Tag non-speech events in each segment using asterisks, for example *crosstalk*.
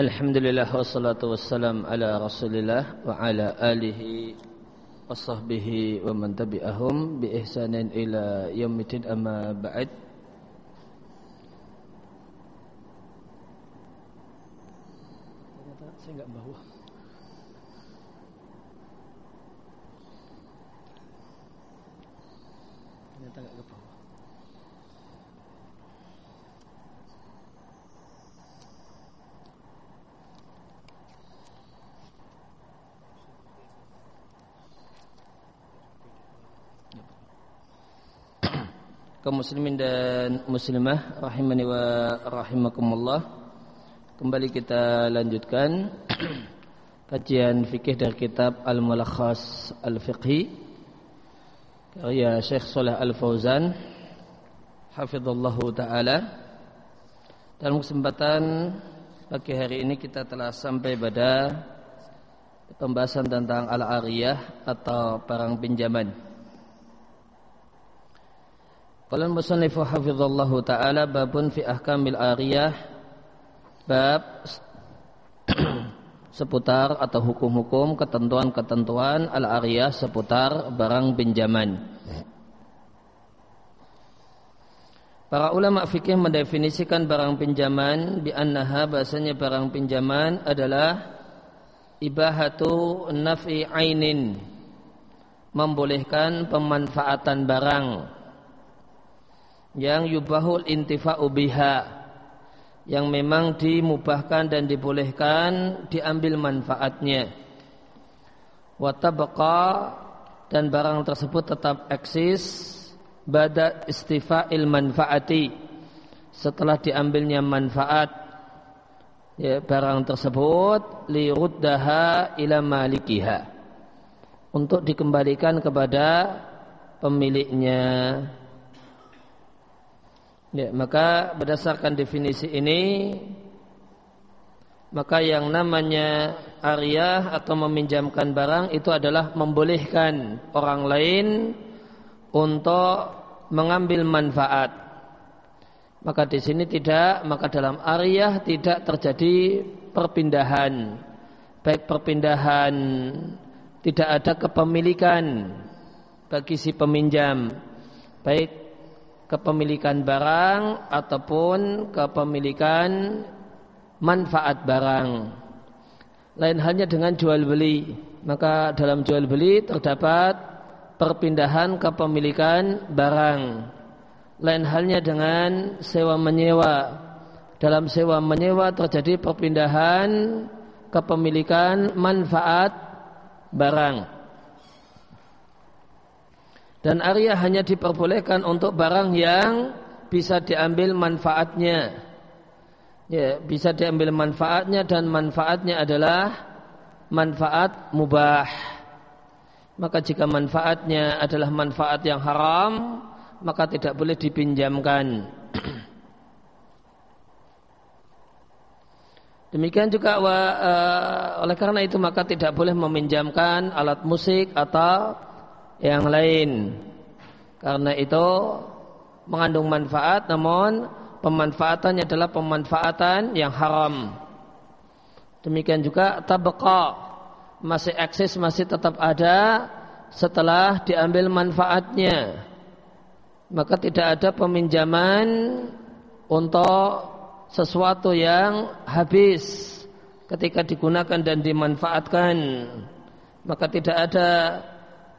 Alhamdulillah wassalatu wassalam ala rasulillah wa ala alihi wa sahbihi wa man tabi'ahum bi ihsanin ila yaumidin amma ba'd Saya enggak bawa kaum muslimin dan muslimah rahimani wa rahimakumullah. Kembali kita lanjutkan *clears throat* kajian fikih dari kitab Al-Mulakhas Al-Fiqhi karya Syekh Saleh Al-Fauzan hafizallahu taala. Dalam kesempatan pagi hari ini kita telah sampai pada pembahasan tentang al-ariyah atau barang pinjaman. Qala al-musannif hafizallahu taala babun fi ahkamil ariyah bab *clears throat* seputar atau hukum-hukum ketentuan-ketentuan al-ariyah seputar barang pinjaman. Para ulama fikih mendefinisikan barang pinjaman bi annaha bahasanya barang pinjaman adalah ibahatu naf'i ainin membolehkan pemanfaatan barang yang yubahul intifa'u biha. Yang memang dimubahkan dan dibolehkan diambil manfaatnya. Watabqa dan barang tersebut tetap eksis bada istifa'il manfaati. Setelah diambilnya manfaat ya, barang tersebut liruddaha ila malikiha. Untuk dikembalikan kepada pemiliknya Ya, maka berdasarkan definisi ini maka yang namanya ariyah atau meminjamkan barang itu adalah membolehkan orang lain untuk mengambil manfaat. Maka di sini tidak, maka dalam ariyah tidak terjadi perpindahan. Baik perpindahan tidak ada kepemilikan bagi si peminjam. Baik kepemilikan barang ataupun kepemilikan manfaat barang. Lain halnya dengan jual beli. Maka dalam jual beli terdapat perpindahan kepemilikan barang. Lain halnya dengan sewa menyewa. Dalam sewa menyewa terjadi perpindahan kepemilikan manfaat barang. Dan Arya hanya diperbolehkan untuk barang yang bisa diambil manfaatnya. Ya, bisa diambil manfaatnya dan manfaatnya adalah manfaat mubah. Maka jika manfaatnya adalah manfaat yang haram, maka tidak boleh dipinjamkan. *clears throat* Demikian juga uh, oleh karena itu maka tidak boleh meminjamkan alat musik atau yang lain. Karena itu mengandung manfaat namun pemanfaatannya adalah pemanfaatan yang haram. Demikian juga tabqa masih eksis masih tetap ada setelah diambil manfaatnya. Maka tidak ada peminjaman untuk sesuatu yang habis ketika digunakan dan dimanfaatkan. Maka tidak ada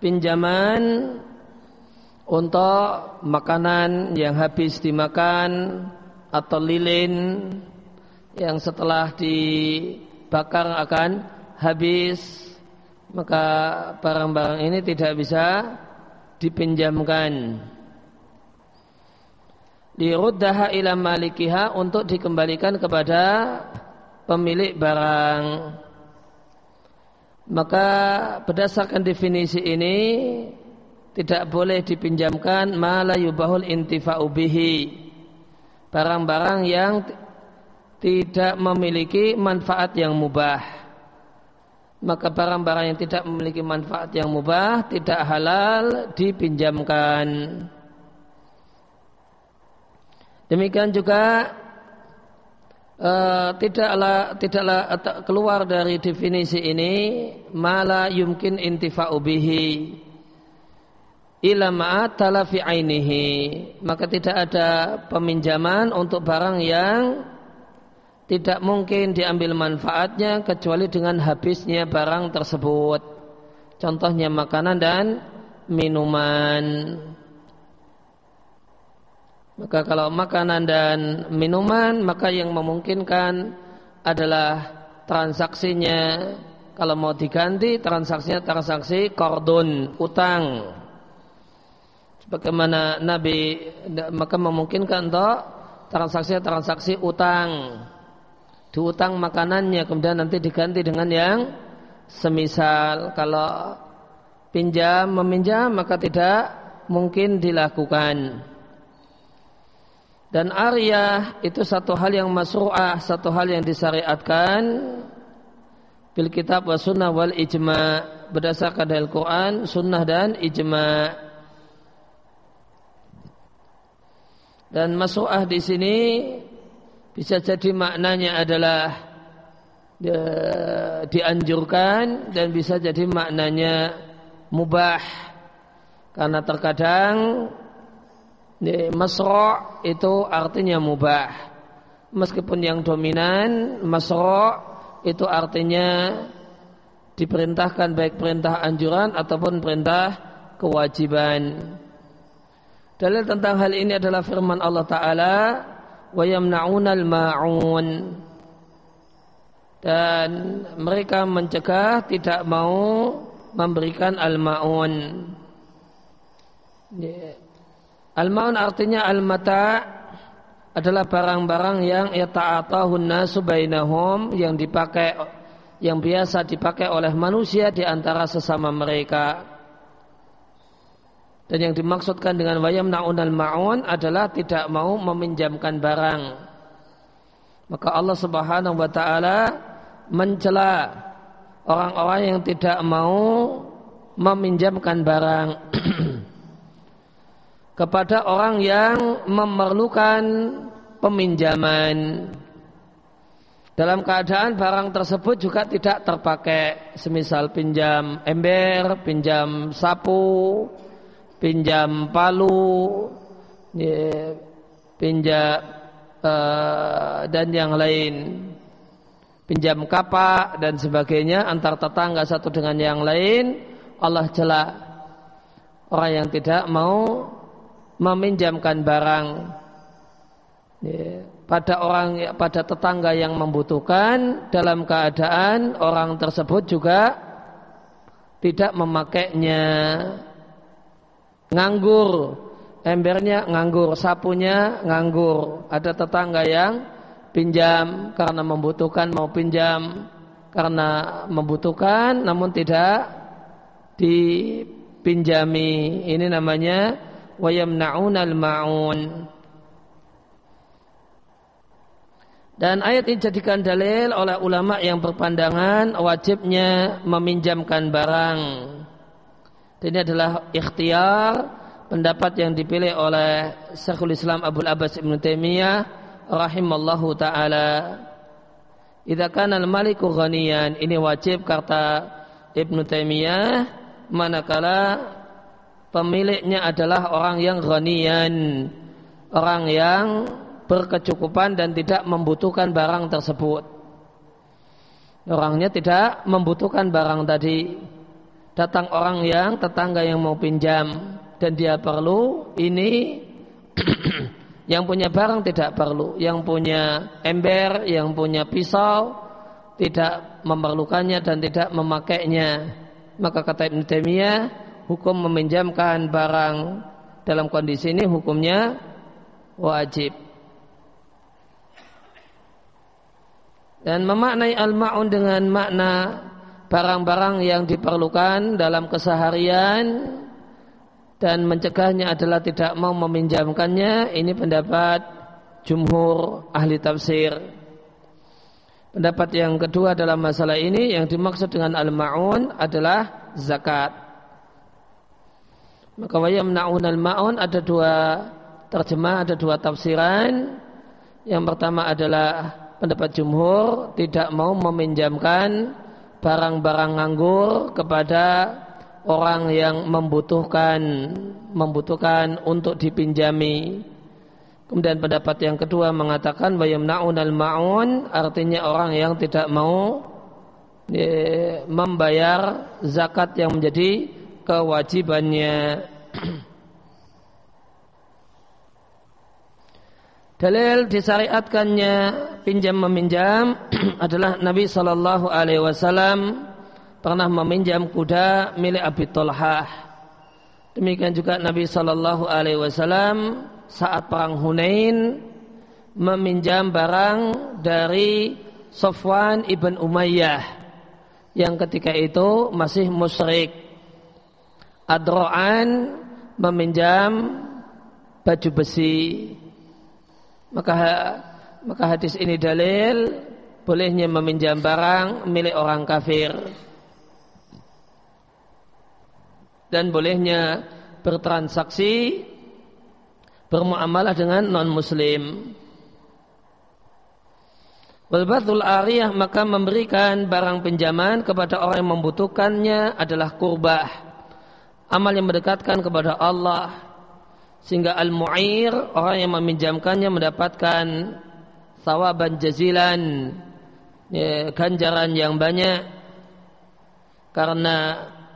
pinjaman untuk makanan yang habis dimakan atau lilin yang setelah dibakar akan habis maka barang-barang ini tidak bisa dipinjamkan. Diruddaha ila malikiha untuk dikembalikan kepada pemilik barang maka berdasarkan definisi ini tidak boleh dipinjamkan mala yubahul intifa'u bihi. Barang-barang yang tidak memiliki manfaat yang mubah. Maka barang-barang yang tidak memiliki manfaat yang mubah tidak halal dipinjamkan. Demikian juga uh, tidaklah tidaklah keluar dari definisi ini mala yumkin intifa'u bihi ila talafi ainihi. Maka tidak ada peminjaman untuk barang yang tidak mungkin diambil manfaatnya kecuali dengan habisnya barang tersebut. Contohnya makanan dan minuman maka kalau makanan dan minuman maka yang memungkinkan adalah transaksinya. Kalau mau diganti transaksinya transaksi kordon utang. Sebagaimana Nabi maka memungkinkan untuk transaksi transaksi utang. Diutang makanannya kemudian nanti diganti dengan yang semisal. Kalau pinjam meminjam maka tidak mungkin dilakukan dan Arya itu satu hal yang masru'ah, satu hal yang disyariatkan. Bil kitab wa sunnah wal ijma. Berdasarkan dari Al-Quran, sunnah dan ijma. Dan masru'ah di sini bisa jadi maknanya adalah dianjurkan dan bisa jadi maknanya mubah. Karena terkadang Masro' itu artinya mubah. Meskipun yang dominan masro' itu artinya diperintahkan baik perintah anjuran ataupun perintah kewajiban. Dalil tentang hal ini adalah firman Allah Ta'ala wa yamna'unal ma'un dan mereka mencegah tidak mau memberikan al-ma'un. Al-ma'un artinya al-mata adalah barang-barang yang yata'atahun nasu bainahum yang dipakai yang biasa dipakai oleh manusia di antara sesama mereka. Dan yang dimaksudkan dengan wayam na'unal ma'un adalah tidak mau meminjamkan barang. Maka Allah Subhanahu wa taala mencela orang-orang yang tidak mau meminjamkan barang. *clears throat* kepada orang yang memerlukan peminjaman. Dalam keadaan barang tersebut juga tidak terpakai. Semisal pinjam ember, pinjam sapu, pinjam palu, pinjam uh, dan yang lain. Pinjam kapak dan sebagainya antar tetangga satu dengan yang lain. Allah celak orang yang tidak mau meminjamkan barang. Ya, pada orang pada tetangga yang membutuhkan dalam keadaan orang tersebut juga tidak memakainya. Nganggur embernya nganggur sapunya nganggur. Ada tetangga yang pinjam karena membutuhkan mau pinjam karena membutuhkan namun tidak dipinjami. Ini namanya wa yamna'unal ma'un Dan ayat ini jadikan dalil oleh ulama yang berpandangan wajibnya meminjamkan barang. Ini adalah ikhtiar pendapat yang dipilih oleh Syekhul Islam Abu Abbas Ibn Taimiyah rahimallahu taala. Idza kana al-maliku ghaniyan, ini wajib kata Ibn Taimiyah manakala pemiliknya adalah orang yang ghaniyan, orang yang berkecukupan dan tidak membutuhkan barang tersebut. Orangnya tidak membutuhkan barang tadi. Datang orang yang tetangga yang mau pinjam dan dia perlu ini *clears throat* yang punya barang tidak perlu, yang punya ember, yang punya pisau tidak memerlukannya dan tidak memakainya. Maka kata Ibn Taimiyah, hukum meminjamkan barang dalam kondisi ini hukumnya wajib. Dan memaknai al-ma'un dengan makna barang-barang yang diperlukan dalam keseharian dan mencegahnya adalah tidak mau meminjamkannya ini pendapat jumhur ahli tafsir pendapat yang kedua dalam masalah ini yang dimaksud dengan al-ma'un adalah zakat maka wayamna'un al-ma'un ada dua terjemah, ada dua tafsiran. Yang pertama adalah pendapat jumhur tidak mau meminjamkan barang-barang nganggur kepada orang yang membutuhkan membutuhkan untuk dipinjami. Kemudian pendapat yang kedua mengatakan bayamnaun al maun artinya orang yang tidak mau e, membayar zakat yang menjadi kewajibannya. Dalil disyariatkannya pinjam meminjam *clears throat* adalah Nabi Shallallahu Alaihi Wasallam pernah meminjam kuda milik Abi Tolhah. Demikian juga Nabi Shallallahu Alaihi Wasallam saat perang Hunain meminjam barang dari Sofwan ibn Umayyah yang ketika itu masih musyrik. Adro'an meminjam baju besi. Maka maka hadis ini dalil bolehnya meminjam barang milik orang kafir dan bolehnya bertransaksi bermuamalah dengan non muslim. Walbatul ariyah maka memberikan barang pinjaman kepada orang yang membutuhkannya adalah kurbah. Amal yang mendekatkan kepada Allah. Sehingga al-mu'ir orang yang meminjamkannya mendapatkan sawaban jazilan. Ya, ganjaran yang banyak. Karena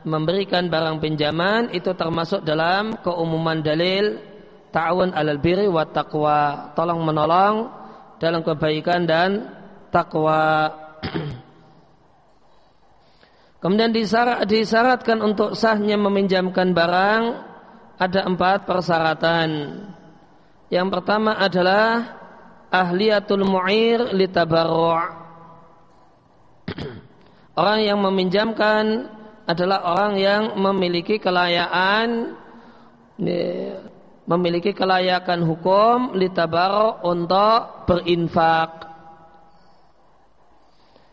memberikan barang pinjaman itu termasuk dalam keumuman dalil ta'awun alal birri wa taqwa tolong menolong dalam kebaikan dan takwa *clears throat* kemudian disyarat, disyaratkan untuk sahnya meminjamkan barang ada empat persyaratan. Yang pertama adalah ahliyatul mu'ir litabarru' *clears throat* orang yang meminjamkan adalah orang yang memiliki kelayakan memiliki kelayakan hukum litabaro untuk berinfak.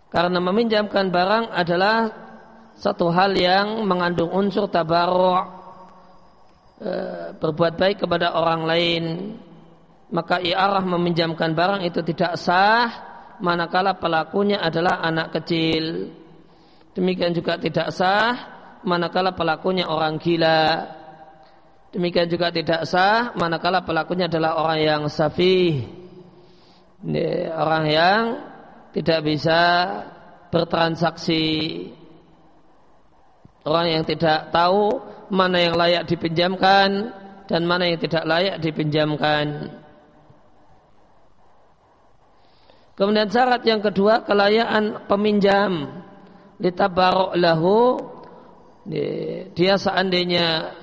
Karena meminjamkan barang adalah satu hal yang mengandung unsur tabarok e, berbuat baik kepada orang lain maka iarah meminjamkan barang itu tidak sah manakala pelakunya adalah anak kecil Demikian juga tidak sah manakala pelakunya orang gila. Demikian juga tidak sah manakala pelakunya adalah orang yang safih. Ini orang yang tidak bisa bertransaksi. Orang yang tidak tahu mana yang layak dipinjamkan dan mana yang tidak layak dipinjamkan. Kemudian syarat yang kedua kelayaan peminjam. Litabarok lahu dia seandainya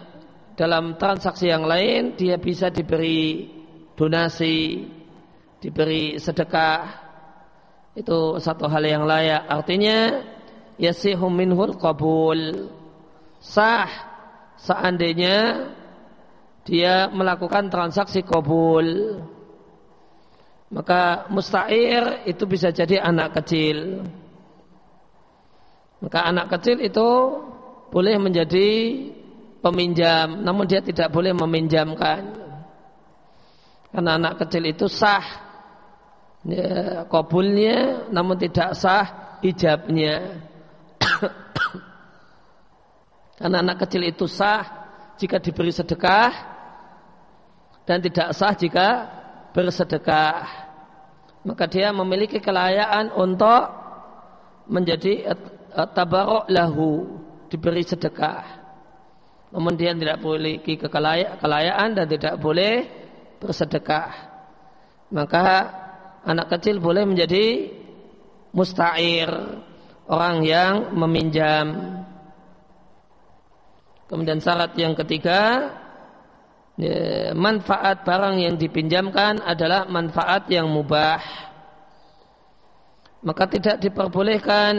dalam transaksi yang lain dia bisa diberi donasi diberi sedekah. Itu satu hal yang layak. Artinya yasihu minhul qabul. Sah seandainya dia melakukan transaksi kabul maka musta'ir itu bisa jadi anak kecil maka anak kecil itu boleh menjadi peminjam, namun dia tidak boleh meminjamkan. Karena anak kecil itu sah ya, kabulnya, namun tidak sah ijabnya. *coughs* Karena anak kecil itu sah jika diberi sedekah dan tidak sah jika bersedekah. Maka dia memiliki kelayaan untuk menjadi tabarok lahu diberi sedekah. Namun dia tidak boleh kelayaan dan tidak boleh bersedekah. Maka anak kecil boleh menjadi musta'ir, orang yang meminjam. Kemudian syarat yang ketiga, ya, manfaat barang yang dipinjamkan adalah manfaat yang mubah. Maka tidak diperbolehkan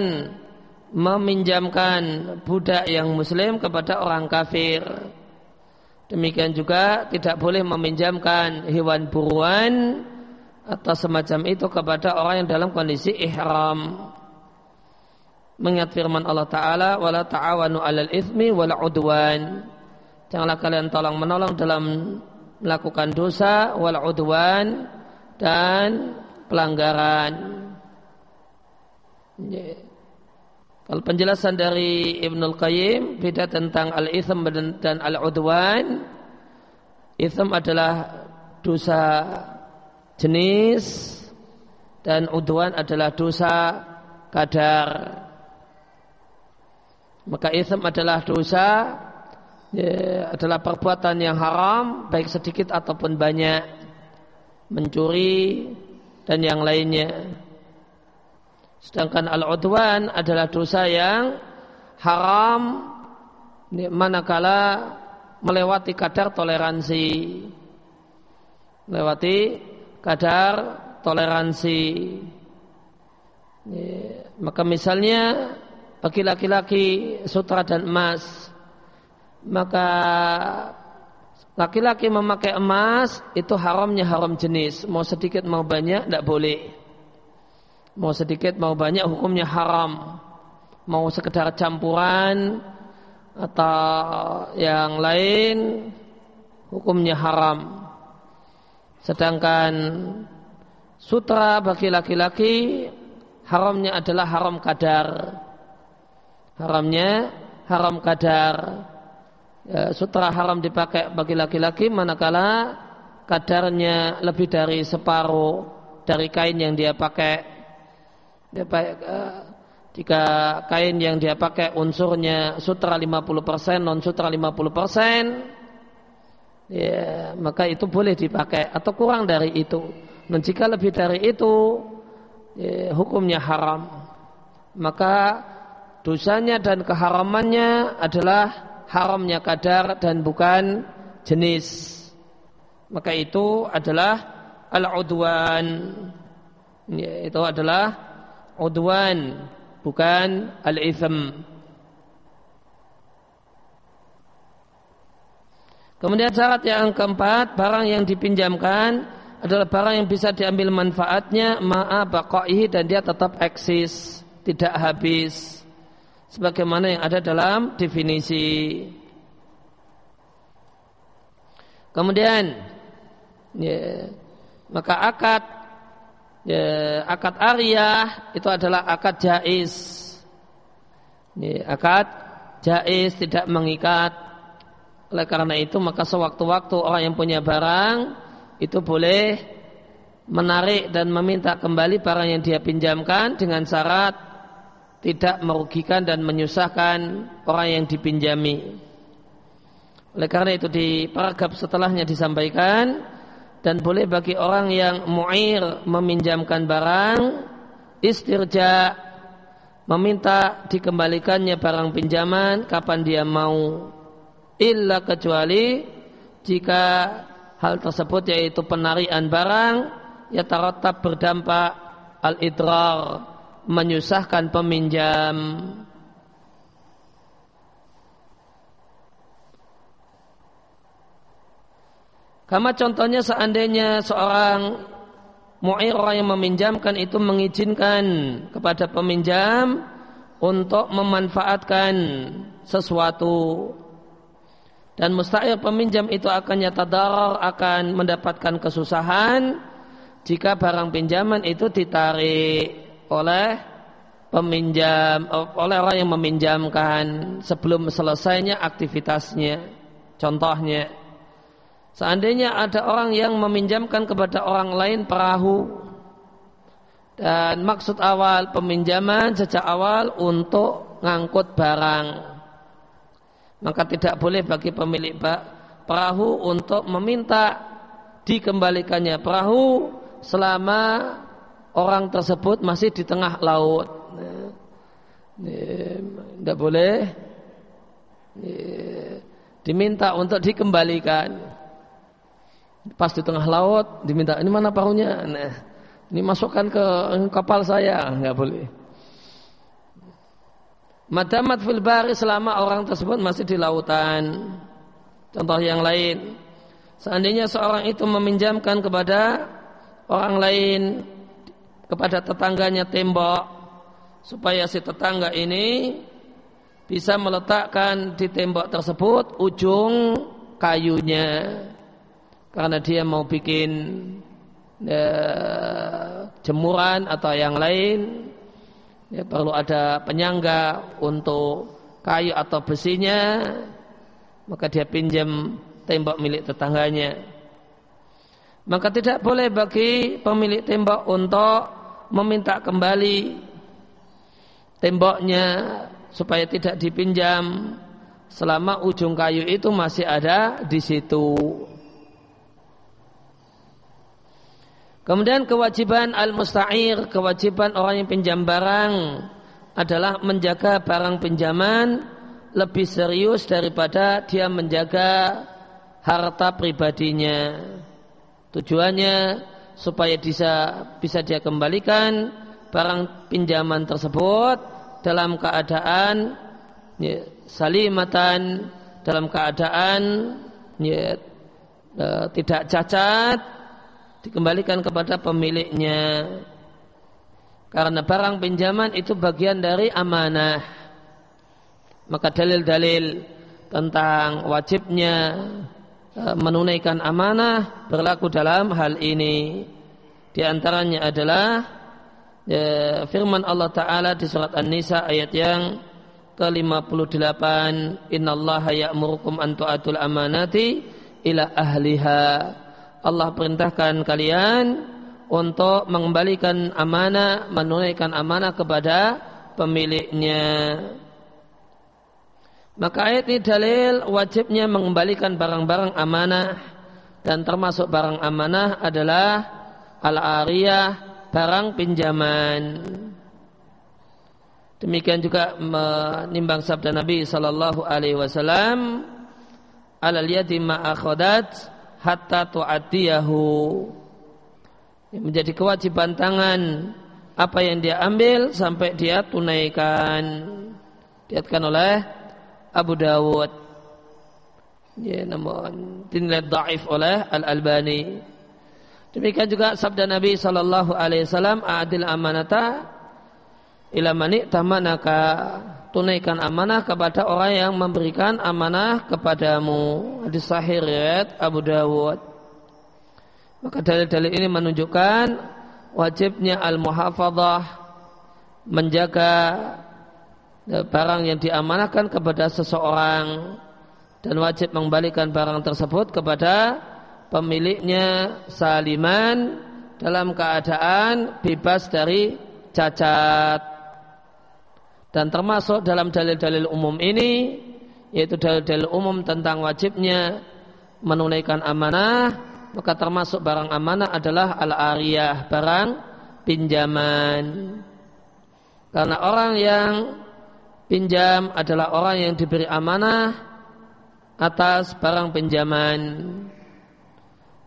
meminjamkan budak yang muslim kepada orang kafir. Demikian juga tidak boleh meminjamkan hewan buruan atau semacam itu kepada orang yang dalam kondisi ihram. Mengingat firman Allah Ta'ala, wala ta'awanu alal ithmi wala udwan. Janganlah kalian tolong menolong dalam melakukan dosa wala udwan dan pelanggaran. Kalau penjelasan dari Ibnul Qayyim beda tentang al-ithm dan al-udwan. Ithm adalah dosa jenis dan udwan adalah dosa kadar. Maka ithm adalah dosa ya, adalah perbuatan yang haram baik sedikit ataupun banyak mencuri dan yang lainnya. Sedangkan al-udwan adalah dosa yang haram manakala melewati kadar toleransi. Melewati kadar toleransi. Maka misalnya bagi laki-laki sutra dan emas. Maka laki-laki memakai emas itu haramnya haram jenis. Mau sedikit mau banyak tidak boleh. Mau sedikit mau banyak hukumnya haram. Mau sekedar campuran atau yang lain hukumnya haram. Sedangkan sutra bagi laki-laki haramnya adalah haram kadar haramnya haram kadar ya, sutra haram dipakai bagi laki-laki manakala kadarnya lebih dari separuh dari kain yang dia pakai. Dia pakai, uh, jika kain yang dia pakai unsurnya sutra 50% non sutra 50% ya maka itu boleh dipakai atau kurang dari itu. Dan jika lebih dari itu ya, hukumnya haram. Maka dosanya dan keharamannya adalah haramnya kadar dan bukan jenis maka itu adalah al-udwan itu adalah udwan bukan al-ithm. Kemudian syarat yang keempat, barang yang dipinjamkan adalah barang yang bisa diambil manfaatnya ma'a baqaihi dan dia tetap eksis, tidak habis. Sebagaimana yang ada dalam definisi. Kemudian ya, maka akad ya, akad ariyah itu adalah akad jais. Ya, akad jais tidak mengikat. Oleh karena itu maka sewaktu-waktu orang yang punya barang itu boleh menarik dan meminta kembali barang yang dia pinjamkan dengan syarat tidak merugikan dan menyusahkan orang yang dipinjami. Oleh karena itu di paragraf setelahnya disampaikan dan boleh bagi orang yang mu'ir meminjamkan barang istirja meminta dikembalikannya barang pinjaman kapan dia mau illa kecuali jika hal tersebut yaitu penarian barang ya tarotab berdampak al-idrar menyusahkan peminjam. Kama contohnya seandainya seorang mu'ir orang yang meminjamkan itu mengizinkan kepada peminjam untuk memanfaatkan sesuatu. Dan mustahil peminjam itu akan nyata darar akan mendapatkan kesusahan jika barang pinjaman itu ditarik oleh peminjam oleh orang yang meminjamkan sebelum selesainya aktivitasnya. Contohnya Seandainya ada orang yang meminjamkan kepada orang lain perahu dan maksud awal peminjaman sejak awal untuk ngangkut barang maka tidak boleh bagi pemilik perahu untuk meminta dikembalikannya perahu selama orang tersebut masih di tengah laut. Tidak boleh. Diminta untuk dikembalikan. Pas di tengah laut diminta ini mana perahunya nah, ini masukkan ke kapal saya. Nggak boleh. Madamat fil bari selama orang tersebut masih di lautan. Contoh yang lain, seandainya seorang itu meminjamkan kepada orang lain kepada tetangganya tembok supaya si tetangga ini bisa meletakkan di tembok tersebut ujung kayunya. Karena dia mau bikin ya, jemuran atau yang lain ya, perlu ada penyangga untuk kayu atau besinya maka dia pinjam tembok milik tetangganya. Maka tidak boleh bagi pemilik tembok untuk meminta kembali temboknya supaya tidak dipinjam selama ujung kayu itu masih ada di situ. Kemudian kewajiban al-musta'ir, kewajiban orang yang pinjam barang adalah menjaga barang pinjaman lebih serius daripada dia menjaga harta pribadinya. Tujuannya supaya bisa bisa dia kembalikan barang pinjaman tersebut dalam keadaan ya, salimatan dalam keadaan ya, e, tidak cacat dikembalikan kepada pemiliknya. Karena barang pinjaman itu bagian dari amanah. Maka dalil-dalil tentang wajibnya menunaikan amanah berlaku dalam hal ini. Di antaranya adalah ya, firman Allah Ta'ala di surat An-Nisa ayat yang ke-58 Innallaha ya'murukum an tu'atul amanati ila ahliha. Allah perintahkan kalian untuk mengembalikan amanah menunaikan amanah kepada pemiliknya maka ayat ini dalil wajibnya mengembalikan barang-barang amanah dan termasuk barang amanah adalah al-ariyah barang pinjaman. Demikian juga menimbang sabda Nabi sallallahu alaihi wasallam alal yadi ma akhadat hatta tu'atiyahu. Menjadi kewajiban tangan apa yang dia ambil sampai dia tunaikan. Diatkan oleh Abu Dawud. Ya, namun dinilai dhaif oleh Al-Albani. Demikian juga sabda Nabi Shallallahu Alaihi Wasallam, adil amanata ila mani tamanaka tunaikan amanah kepada orang yang memberikan amanah kepadamu. Hadis sahih riwayat Abu Dawud. Maka dalil-dalil ini menunjukkan wajibnya al-muhafadah menjaga barang yang diamanahkan kepada seseorang dan wajib mengembalikan barang tersebut kepada pemiliknya saliman dalam keadaan bebas dari cacat. Dan termasuk dalam dalil-dalil umum ini yaitu dalil-dalil umum tentang wajibnya menunaikan amanah maka termasuk barang amanah adalah al-ariyah barang pinjaman. Karena orang yang pinjam adalah orang yang diberi amanah atas barang pinjaman.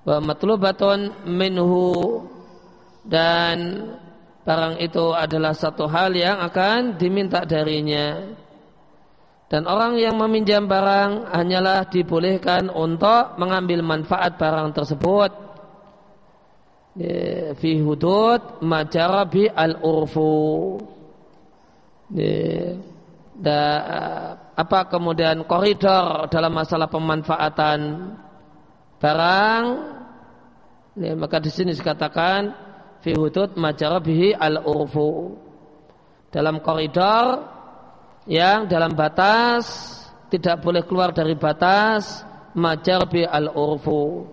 Wa matlubatun minhu. Dan barang itu adalah satu hal yang akan diminta darinya. Dan orang yang meminjam barang hanyalah dibolehkan untuk mengambil manfaat barang tersebut. Fi hudud majarabi al-urfu dan apa kemudian koridor dalam masalah pemanfaatan barang. Ya, maka di sini dikatakan fi hudud majarabihi al urfu dalam koridor yang dalam batas tidak boleh keluar dari batas majarbi al urfu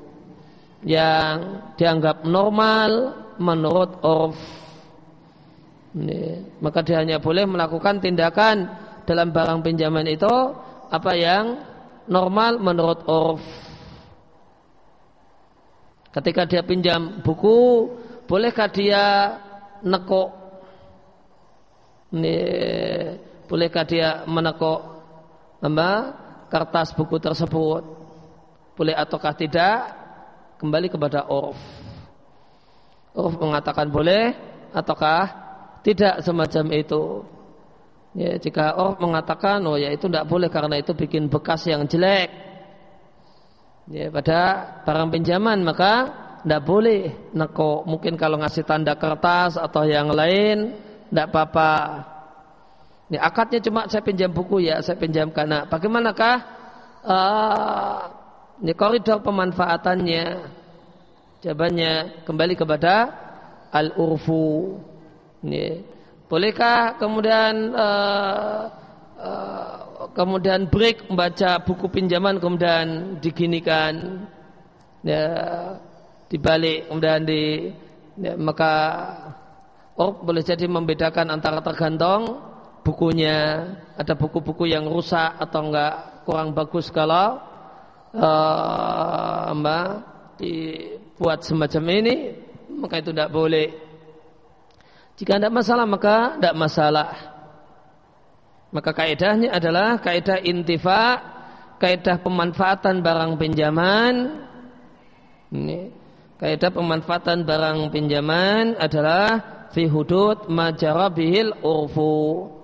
yang dianggap normal menurut urf. Ini, maka dia hanya boleh melakukan tindakan dalam barang pinjaman itu apa yang normal menurut urf Ketika dia pinjam buku, bolehkah dia nekuk? Ini, bolehkah dia menekuk apa, kertas buku tersebut? Boleh ataukah tidak? Kembali kepada Urf. Urf mengatakan boleh ataukah tidak semacam itu. Ya, jika Urf mengatakan oh ya itu tidak boleh karena itu bikin bekas yang jelek ya, pada barang pinjaman maka tidak boleh neko mungkin kalau ngasih tanda kertas atau yang lain tidak apa-apa ini akadnya cuma saya pinjam buku ya saya pinjamkan nah bagaimanakah uh, ini koridor pemanfaatannya Jawabannya kembali kepada al-urfu. Ini. Bolehkah kemudian uh, uh, kemudian break membaca buku pinjaman kemudian diginikan ya, dibalik kemudian di ya, maka oh boleh jadi membedakan antara tergantung bukunya. Ada buku-buku yang rusak atau enggak kurang bagus kalau uh, mbak dibuat semacam ini maka itu tidak boleh jika tidak masalah maka tidak masalah. Maka kaidahnya adalah kaidah intifa kaidah pemanfaatan barang pinjaman. Ini kaidah pemanfaatan barang pinjaman adalah fi hudud majarabihil urfu.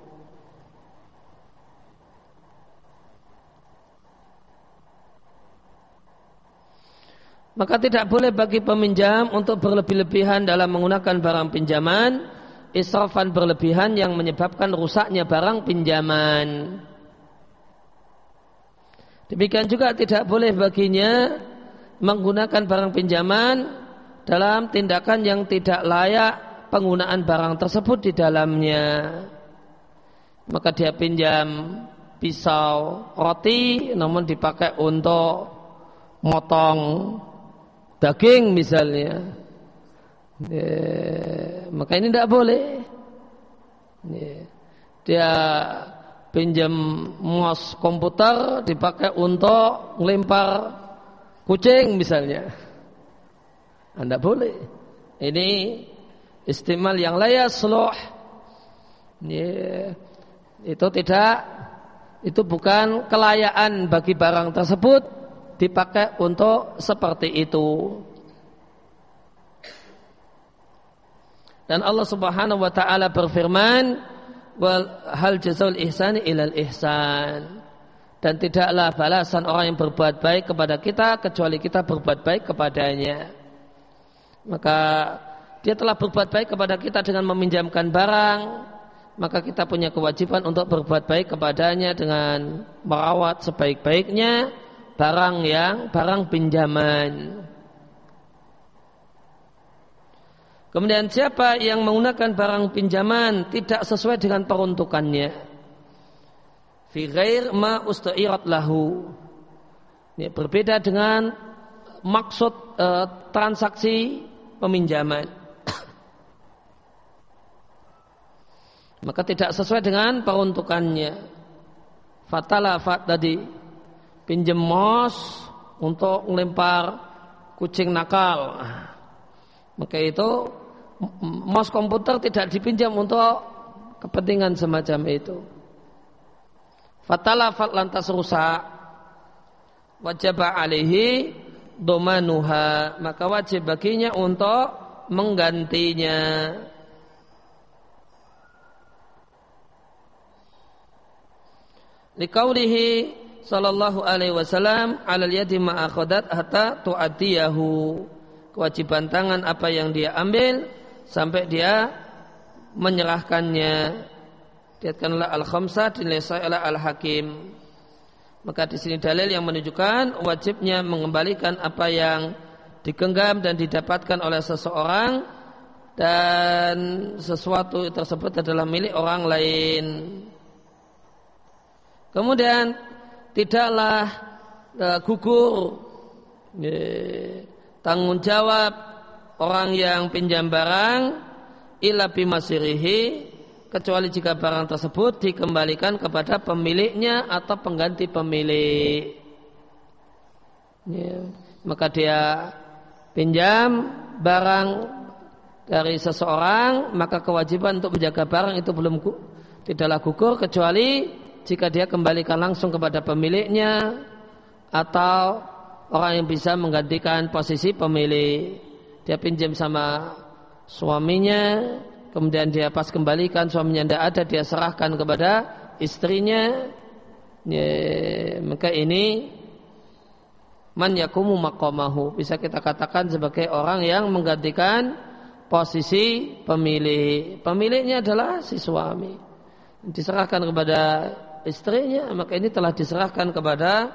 Maka tidak boleh bagi peminjam untuk berlebih-lebihan dalam menggunakan barang pinjaman, israfan berlebihan yang menyebabkan rusaknya barang pinjaman. Demikian juga tidak boleh baginya menggunakan barang pinjaman dalam tindakan yang tidak layak penggunaan barang tersebut di dalamnya. Maka dia pinjam pisau roti namun dipakai untuk motong daging misalnya. Ya, maka ini tidak boleh. Ya, dia pinjam mouse komputer dipakai untuk melempar kucing misalnya. Anda boleh. Ini istimal yang layak seluh. Ya, itu tidak itu bukan kelayaan bagi barang tersebut dipakai untuk seperti itu. Dan Allah Subhanahu wa taala berfirman, "Wal hal jazaul ihsani ilal ihsan." dan tidaklah balasan orang yang berbuat baik kepada kita kecuali kita berbuat baik kepadanya. Maka dia telah berbuat baik kepada kita dengan meminjamkan barang, maka kita punya kewajiban untuk berbuat baik kepadanya dengan merawat sebaik-baiknya barang yang barang pinjaman. Kemudian siapa yang menggunakan barang pinjaman tidak sesuai dengan peruntukannya, fi ghair ma usta'irat lahu. Ini berbeda dengan maksud e, transaksi peminjaman. *coughs* Maka tidak sesuai dengan peruntukannya. Fatala fat tadi pinjam mos untuk melempar kucing nakal. Maka itu mos komputer tidak dipinjam untuk kepentingan semacam itu. Fatalafat lantas rusak. Wajib alaihi domanuha. Maka wajib baginya untuk menggantinya. Likaulihi sallallahu alaihi wasallam alal yadi ma hatta tu'atiyahu kewajiban tangan apa yang dia ambil sampai dia menyerahkannya Diatkanlah al-khamsah dinilai oleh al-hakim. Maka di sini dalil yang menunjukkan wajibnya mengembalikan apa yang digenggam dan didapatkan oleh seseorang dan sesuatu tersebut adalah milik orang lain. Kemudian tidaklah uh, gugur yeah, tanggung jawab orang yang pinjam barang ila bimasirihi kecuali jika barang tersebut dikembalikan kepada pemiliknya atau pengganti pemilik. Ya. Maka dia pinjam barang dari seseorang, maka kewajiban untuk menjaga barang itu belum tidaklah gugur kecuali jika dia kembalikan langsung kepada pemiliknya atau orang yang bisa menggantikan posisi pemilik. Dia pinjam sama suaminya, kemudian dia pas kembalikan suaminya tidak ada dia serahkan kepada istrinya. Ya, maka ini man yakumu maqamahu. Bisa kita katakan sebagai orang yang menggantikan posisi pemilik. Pemiliknya adalah si suami. Diserahkan kepada istrinya maka ini telah diserahkan kepada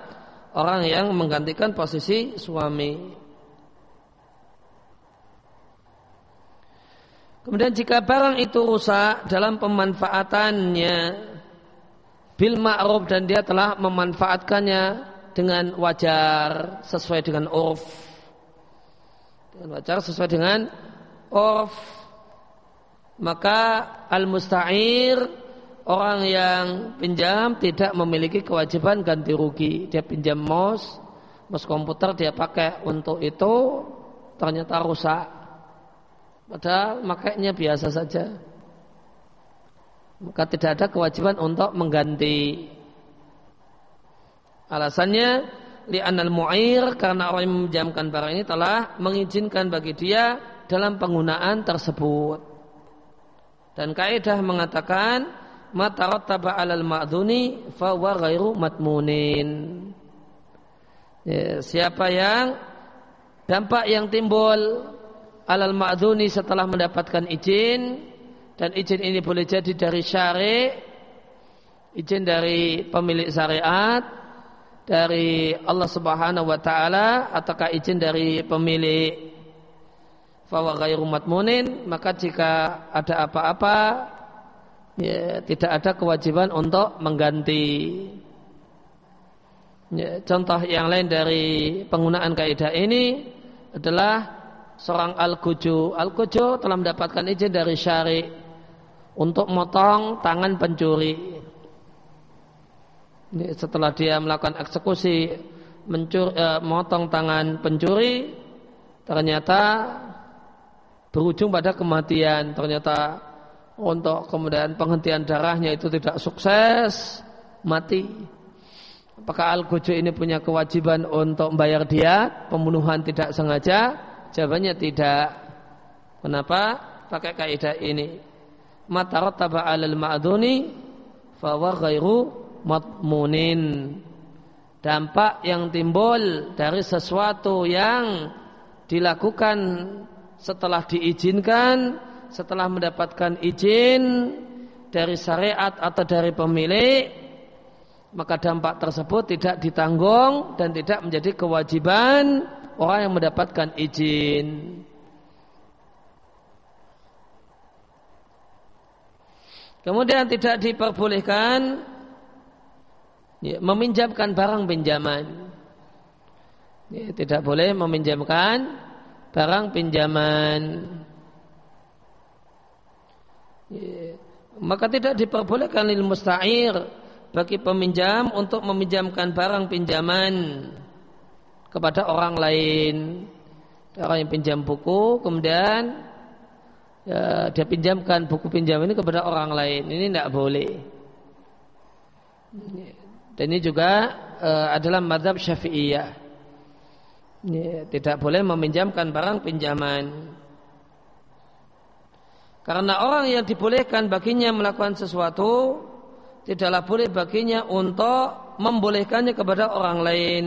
orang yang menggantikan posisi suami Kemudian jika barang itu rusak dalam pemanfaatannya bil ma'ruf dan dia telah memanfaatkannya dengan wajar sesuai dengan urf. Dengan wajar sesuai dengan urf. Maka al-musta'ir orang yang pinjam tidak memiliki kewajiban ganti rugi. Dia pinjam mouse, mouse komputer dia pakai untuk itu ternyata rusak Padahal makainya biasa saja. Maka tidak ada kewajiban untuk mengganti. Alasannya li'anal mu'ir karena orang yang meminjamkan barang ini telah mengizinkan bagi dia dalam penggunaan tersebut. Dan kaidah mengatakan mata rattaba 'alal ma'duni fa huwa ghairu matmunin. Ya, siapa yang dampak yang timbul alal ma'duni setelah mendapatkan izin. Dan izin ini boleh jadi dari syari izin dari pemilik syariat dari Allah Subhanahu wa taala ataukah izin dari pemilik fawa ghairu matmunin maka jika ada apa-apa ya, tidak ada kewajiban untuk mengganti. Ya, contoh yang lain dari penggunaan kaidah ini adalah seorang Al-Kuju. Al-Kuju telah mendapatkan izin dari syari untuk motong tangan pencuri. Setelah dia melakukan eksekusi mencuri, eh, motong tangan pencuri, ternyata berujung pada kematian. Ternyata untuk kemudian penghentian darahnya itu tidak sukses, mati. Apakah Al-Kuju ini punya kewajiban untuk membayar dia pembunuhan tidak sengaja? Jawabannya tidak. Kenapa? Pakai kaidah ini. Mata 'alal ma'duni fa ghairu matmunin. Dampak yang timbul dari sesuatu yang dilakukan setelah diizinkan, setelah mendapatkan izin dari syariat atau dari pemilik, maka dampak tersebut tidak ditanggung dan tidak menjadi kewajiban orang yang mendapatkan izin. Kemudian tidak diperbolehkan ya, meminjamkan barang pinjaman. Ya, tidak boleh meminjamkan barang pinjaman. Ya, maka tidak diperbolehkan lil musta'ir bagi peminjam untuk meminjamkan barang pinjaman kepada orang lain. Orang yang pinjam buku, kemudian ya, dia pinjamkan buku pinjam ini kepada orang lain. Ini tidak boleh. Dan ini juga uh, adalah madhab syafi'iyah. Ya, tidak boleh meminjamkan barang pinjaman. Karena orang yang dibolehkan baginya melakukan sesuatu tidaklah boleh baginya untuk membolehkannya kepada orang lain.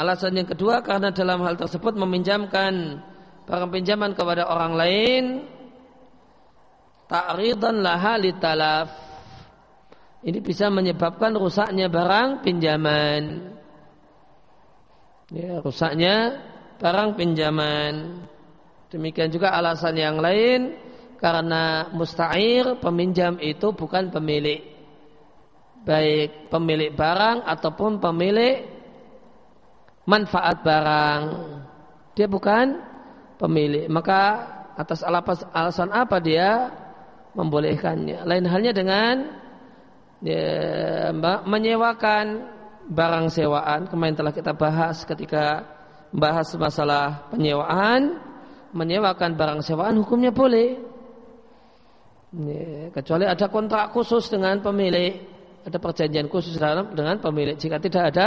Alasan yang kedua karena dalam hal tersebut meminjamkan barang pinjaman kepada orang lain ta'ridan laha litalaf. Ini bisa menyebabkan rusaknya barang pinjaman. Ya, rusaknya barang pinjaman. Demikian juga alasan yang lain karena musta'ir peminjam itu bukan pemilik baik pemilik barang ataupun pemilik manfaat barang. Dia bukan pemilik. Maka atas alasan apa dia membolehkannya? Lain halnya dengan ya, menyewakan barang sewaan. Kemarin telah kita bahas ketika bahas masalah penyewaan, menyewakan barang sewaan hukumnya boleh. Ya, kecuali ada kontrak khusus dengan pemilik, ada perjanjian khusus dalam dengan pemilik. Jika tidak ada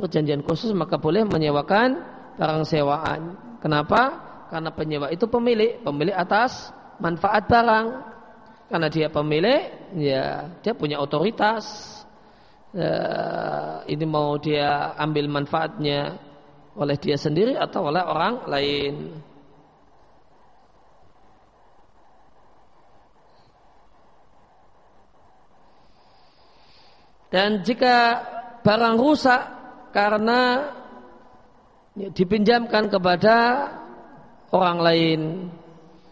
perjanjian khusus maka boleh menyewakan barang sewaan. Kenapa? Karena penyewa itu pemilik, pemilik atas manfaat barang. Karena dia pemilik, ya dia punya otoritas. Ya, ini mau dia ambil manfaatnya oleh dia sendiri atau oleh orang lain. Dan jika barang rusak karena dipinjamkan kepada orang lain.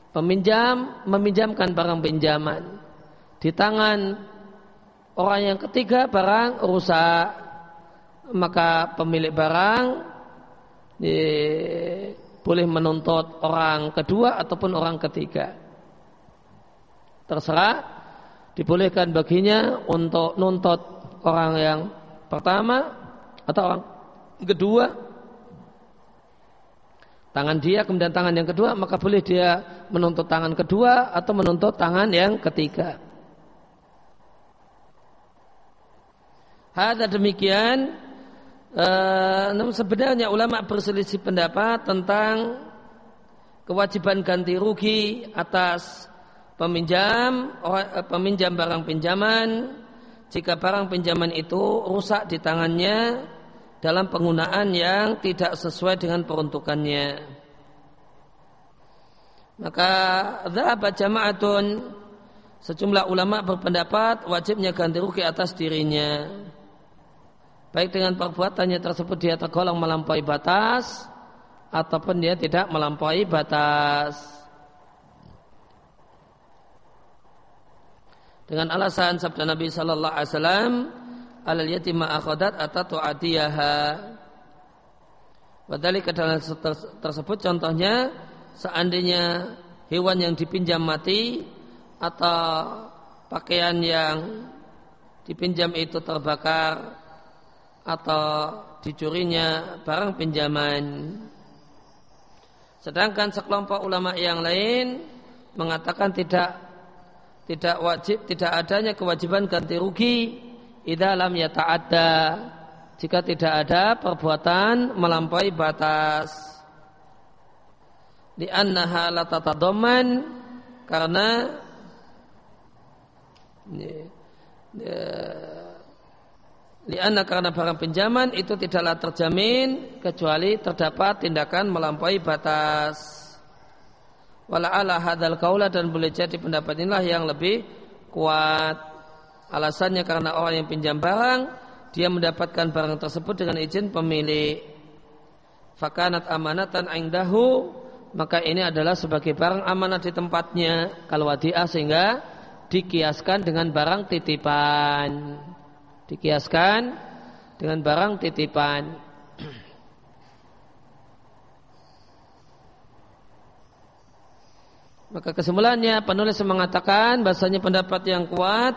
Peminjam meminjamkan barang pinjaman di tangan orang yang ketiga barang rusak maka pemilik barang boleh menuntut orang kedua ataupun orang ketiga. Terserah dibolehkan baginya untuk nuntut orang yang pertama atau orang kedua tangan dia kemudian tangan yang kedua maka boleh dia menuntut tangan kedua atau menuntut tangan yang ketiga. Ada demikian Uh, namun sebenarnya ulama berselisih pendapat tentang kewajiban ganti rugi atas peminjam uh, peminjam barang pinjaman jika barang pinjaman itu rusak di tangannya dalam penggunaan yang tidak sesuai dengan peruntukannya. Maka dhahaba jama'atun sejumlah ulama berpendapat wajibnya ganti rugi atas dirinya baik dengan perbuatannya tersebut dia tergolong melampaui batas ataupun dia tidak melampaui batas dengan alasan sabda Nabi sallallahu alaihi wasallam alal yatima akhadat atatu adiyaha Wadali dalam tersebut contohnya seandainya hewan yang dipinjam mati atau pakaian yang dipinjam itu terbakar atau dicurinya barang pinjaman. Sedangkan sekelompok ulama yang lain mengatakan tidak tidak wajib tidak adanya kewajiban ganti rugi idalam ya ta'adda jika tidak ada perbuatan melampaui batas di annaha la karena ya, ya, Lianna karena barang pinjaman itu tidaklah terjamin kecuali terdapat tindakan melampaui batas. Wala'ala hadal kaula dan boleh jadi pendapat inilah yang lebih kuat. Alasannya karena orang yang pinjam barang, dia mendapatkan barang tersebut dengan izin pemilik. Fakanat amanatan aindahu, maka ini adalah sebagai barang amanat di tempatnya. Kalau wadi'ah sehingga dikiaskan dengan barang titipan dikiaskan dengan barang titipan. Maka kesimpulannya penulis mengatakan bahasanya pendapat yang kuat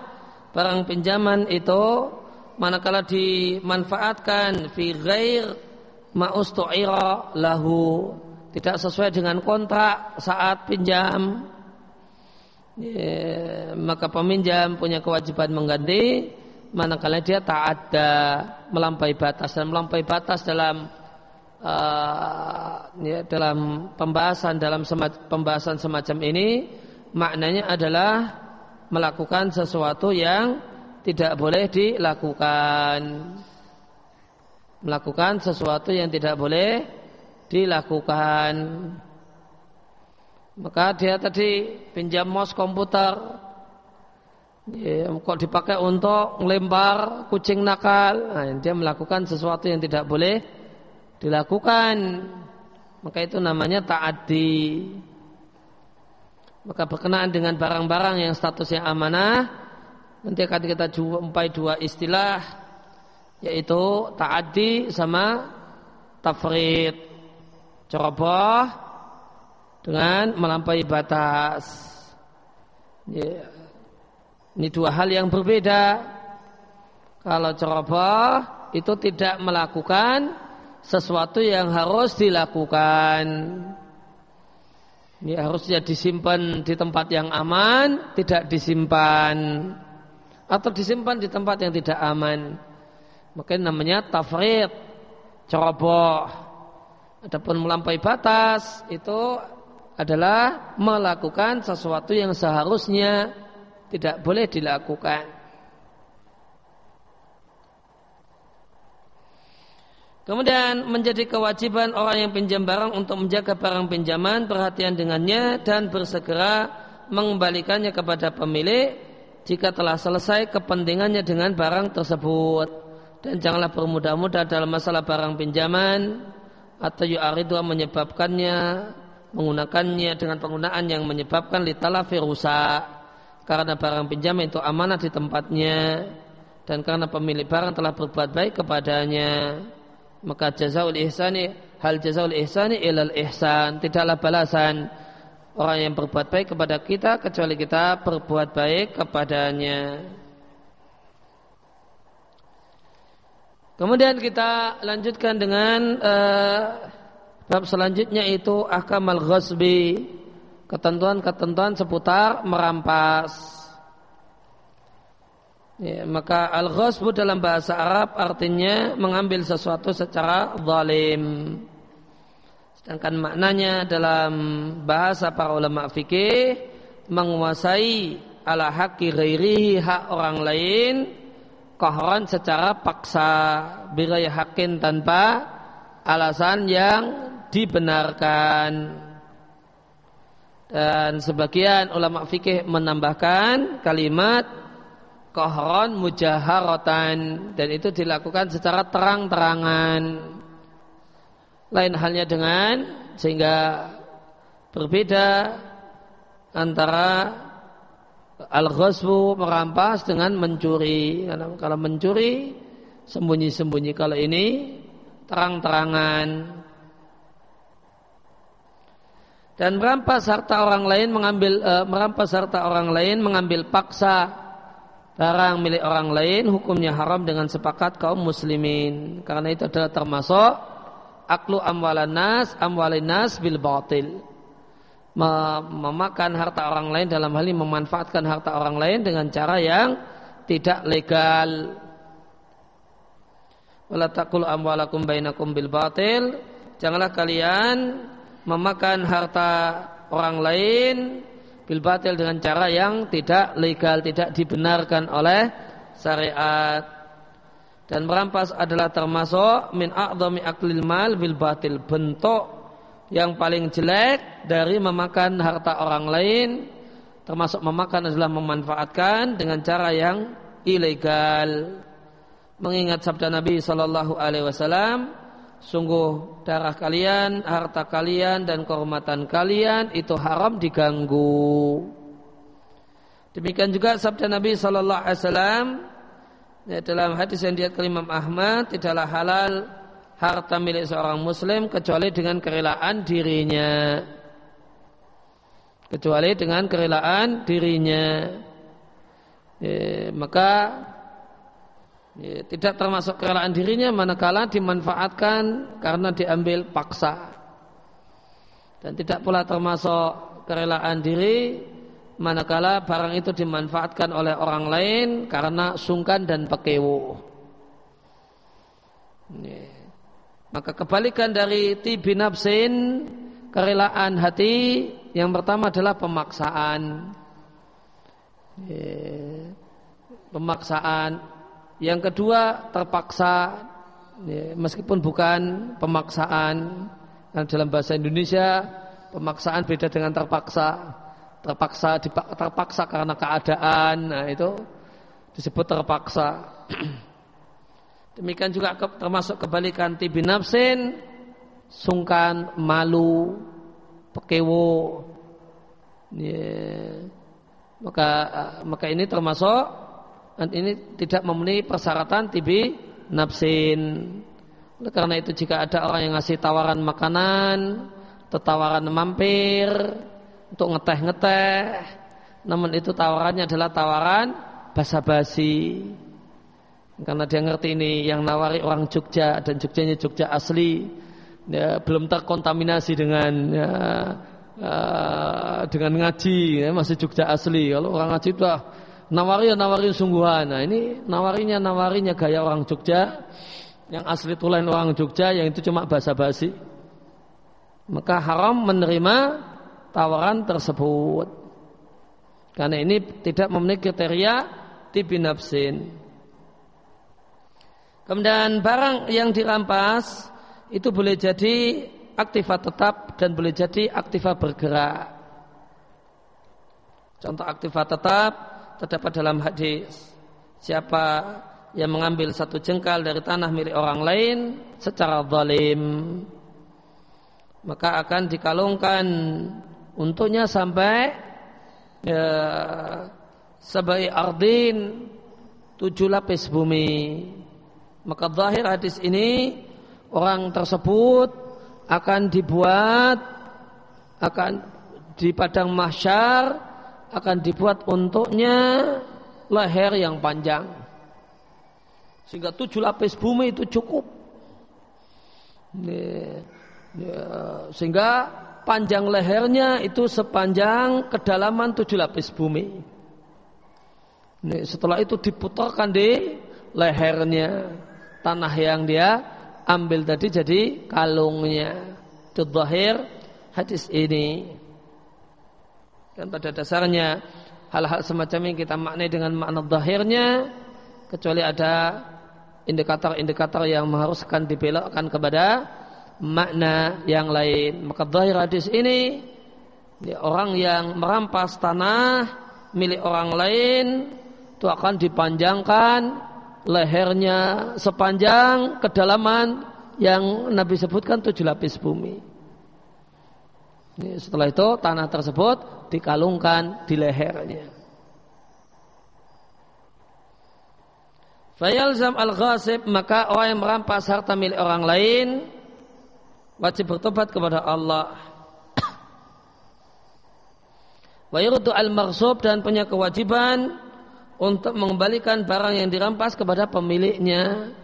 barang pinjaman itu manakala dimanfaatkan fi ghair ma'ustu'ira lahu. Tidak sesuai dengan kontrak saat pinjam. Ya, maka peminjam punya kewajiban mengganti. Manakala dia tak ada melampaui batas. Dan melampaui batas dalam uh, ya, dalam pembahasan dalam pembahasan semacam ini maknanya adalah melakukan sesuatu yang tidak boleh dilakukan. Melakukan sesuatu yang tidak boleh dilakukan. Maka dia tadi pinjam mouse komputer. Ya, kok dipakai untuk melempar kucing nakal? Nah, dia melakukan sesuatu yang tidak boleh dilakukan. Maka itu namanya taati maka berkenaan dengan barang-barang yang statusnya amanah nanti akan kita jumpai dua istilah yaitu taati sama tafrid ceroboh dengan melampaui batas ya, ini dua hal yang berbeda. Kalau ceroboh itu tidak melakukan sesuatu yang harus dilakukan. Ini harusnya disimpan di tempat yang aman, tidak disimpan. Atau disimpan di tempat yang tidak aman. Maka namanya tafrid, ceroboh. Adapun melampaui batas itu adalah melakukan sesuatu yang seharusnya tidak boleh dilakukan. Kemudian menjadi kewajiban orang yang pinjam barang untuk menjaga barang pinjaman, perhatian dengannya dan bersegera mengembalikannya kepada pemilik jika telah selesai kepentingannya dengan barang tersebut. Dan janganlah bermudah-mudah dalam masalah barang pinjaman atau yu'aridu menyebabkannya menggunakannya dengan penggunaan yang menyebabkan litalafi rusak karena barang pinjam itu amanah di tempatnya dan karena pemilik barang telah berbuat baik kepadanya maka jazaul ihsani hal jazaul ihsani ilal ihsan tidaklah balasan orang yang berbuat baik kepada kita kecuali kita berbuat baik kepadanya kemudian kita lanjutkan dengan uh, Bab selanjutnya itu ahkamal ghasbi, ketentuan-ketentuan seputar merampas. Ya, maka al-ghasbu dalam bahasa Arab artinya mengambil sesuatu secara zalim. Sedangkan maknanya dalam bahasa para ulama fikih menguasai ala haqqi ghairihi hak orang lain kohron secara paksa biraya hakin tanpa alasan yang dibenarkan dan sebagian ulama fikih menambahkan kalimat kohron mujaharatan. Dan itu dilakukan secara terang-terangan. Lain halnya dengan sehingga berbeda antara al-ghasbu merampas dengan mencuri. Karena kalau mencuri sembunyi-sembunyi. Kalau ini terang-terangan. Dan merampas harta orang lain mengambil e, merampas harta orang lain mengambil paksa barang milik orang lain hukumnya haram dengan sepakat kaum muslimin. Karena itu adalah termasuk aklu amwalan nas amwalin nas bil batil. Memakan harta orang lain dalam hal ini memanfaatkan harta orang lain dengan cara yang tidak legal. Wala taqulu amwalakum bainakum bil batil. Janganlah kalian memakan harta orang lain bil batil dengan cara yang tidak legal, tidak dibenarkan oleh syariat. Dan merampas adalah termasuk min a'dhami aklil mal bil batil, bentuk yang paling jelek dari memakan harta orang lain termasuk memakan adalah memanfaatkan dengan cara yang ilegal. Mengingat sabda Nabi sallallahu alaihi wasallam, Sungguh darah kalian, harta kalian dan kehormatan kalian itu haram diganggu. Demikian juga sabda Nabi Sallallahu Alaihi Wasallam ya, dalam hadis yang diat Imam Ahmad tidaklah halal harta milik seorang Muslim kecuali dengan kerelaan dirinya. Kecuali dengan kerelaan dirinya. Ya, maka ya, tidak termasuk kerelaan dirinya manakala dimanfaatkan karena diambil paksa dan tidak pula termasuk kerelaan diri manakala barang itu dimanfaatkan oleh orang lain karena sungkan dan pekewo ya. maka kebalikan dari tibi nafsin kerelaan hati yang pertama adalah pemaksaan ya. pemaksaan yang kedua terpaksa ya, meskipun bukan pemaksaan dan dalam bahasa Indonesia pemaksaan beda dengan terpaksa. Terpaksa terpaksa karena keadaan. Nah, itu disebut terpaksa. *clears throat* Demikian juga termasuk kebalikan tibi nafsin, sungkan, malu, pekewo. Ya. Maka maka ini termasuk ini tidak memenuhi persyaratan tibi nafsin. Karena itu jika ada orang yang ngasih tawaran makanan, atau tawaran mampir untuk ngeteh-ngeteh, namun itu tawarannya adalah tawaran basa-basi. Karena dia ngerti ini yang nawari orang Jogja dan Jogjanya Jogja asli, ya, belum terkontaminasi dengan ya, uh, dengan ngaji, ya, masih Jogja asli. Kalau orang ngaji itu nawari ya nawari sungguhan. Nah ini nawarinya nawarinya gaya orang Jogja yang asli tulen orang Jogja yang itu cuma basa-basi. Maka haram menerima tawaran tersebut. Karena ini tidak memenuhi kriteria tibi nafsin. Kemudian barang yang dirampas itu boleh jadi aktifat tetap dan boleh jadi aktifat bergerak. Contoh aktifat tetap terdapat dalam hadis siapa yang mengambil satu jengkal dari tanah milik orang lain secara zalim maka akan dikalungkan untuknya sampai ya, sebagai ardin tujuh lapis bumi. Maka zahir hadis ini orang tersebut akan dibuat akan di padang mahsyar akan dibuat untuknya leher yang panjang. Sehingga tujuh lapis bumi itu cukup. Sehingga panjang lehernya itu sepanjang kedalaman tujuh lapis bumi. Setelah itu diputarkan di lehernya tanah yang dia ambil tadi jadi kalungnya. Itu hadis ini. Dan pada dasarnya hal-hal semacam ini kita maknai dengan makna zahirnya kecuali ada indikator-indikator yang mengharuskan dibelokkan kepada makna yang lain. Maka zahir hadis ini ya, orang yang merampas tanah milik orang lain itu akan dipanjangkan lehernya sepanjang kedalaman yang Nabi sebutkan tujuh lapis bumi. Setelah itu tanah tersebut dikalungkan di lehernya. Fayalzam al-ghasib maka orang yang merampas harta milik orang lain wajib bertobat kepada Allah. Wa al-maghsub dan punya kewajiban untuk mengembalikan barang yang dirampas kepada pemiliknya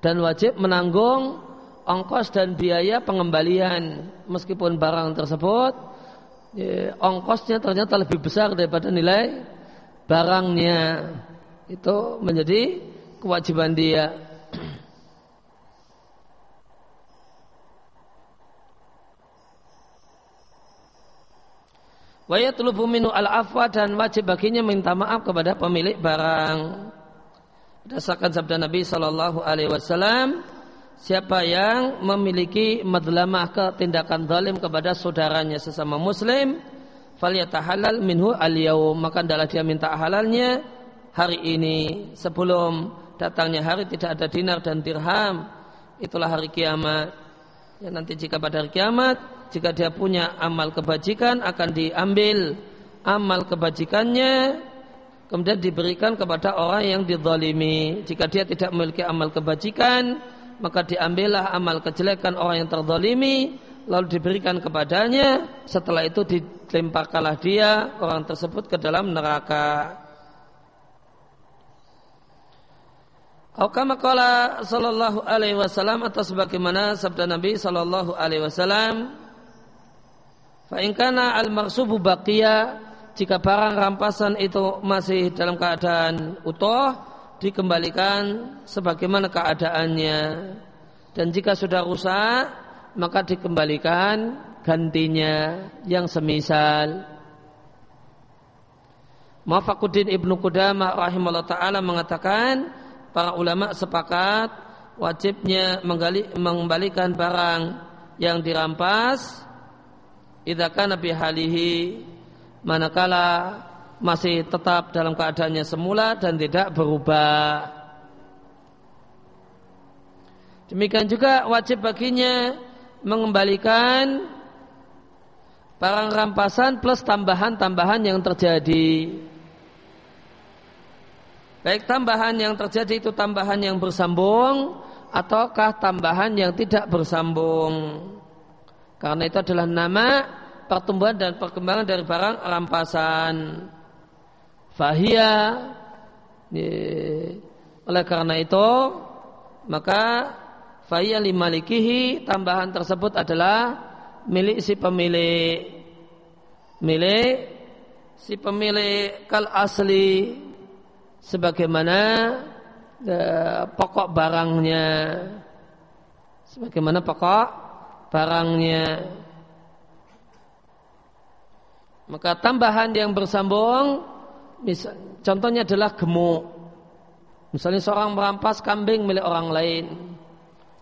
dan wajib menanggung ongkos dan biaya pengembalian. Meskipun barang tersebut ya, ongkosnya ternyata lebih besar daripada nilai barangnya. Itu menjadi kewajiban dia. Wa yatlubu minhu al-afwa dan wajib baginya minta maaf kepada pemilik barang. Berdasarkan sabda Nabi sallallahu alaihi wasallam, siapa yang memiliki madlamah ke tindakan zalim kepada saudaranya sesama muslim, falyatahallal minhu al-yaum, maka adalah dia minta halalnya hari ini sebelum datangnya hari tidak ada dinar dan dirham. Itulah hari kiamat. Ya nanti jika pada hari kiamat jika dia punya amal kebajikan akan diambil amal kebajikannya kemudian diberikan kepada orang yang dizalimi. Jika dia tidak memiliki amal kebajikan, maka diambillah amal kejelekan orang yang terzalimi lalu diberikan kepadanya. Setelah itu dilemparkanlah dia orang tersebut ke dalam neraka. Kama qala sallallahu alaihi wasallam atau sebagaimana sabda Nabi sallallahu alaihi wasallam Fa'ingkana al-marsubu baqiya jika barang rampasan itu masih dalam keadaan utuh dikembalikan sebagaimana keadaannya. Dan jika sudah rusak maka dikembalikan gantinya yang semisal. Mafakuddin Ibnu Qudamah rahimahullah taala mengatakan para ulama sepakat wajibnya mengembalikan barang yang dirampas. Idza kana halihi manakala masih tetap dalam keadaannya semula dan tidak berubah. Demikian juga wajib baginya mengembalikan barang rampasan plus tambahan-tambahan yang terjadi. Baik tambahan yang terjadi itu tambahan yang bersambung ataukah tambahan yang tidak bersambung. Karena itu adalah nama pertumbuhan dan perkembangan dari barang rampasan. Fahia oleh karena itu maka fahia limalikihi tambahan tersebut adalah milik si pemilik milik si pemilik kal asli sebagaimana eh, pokok barangnya sebagaimana pokok barangnya. Maka tambahan yang bersambung, misal, contohnya adalah gemuk. Misalnya seorang merampas kambing milik orang lain.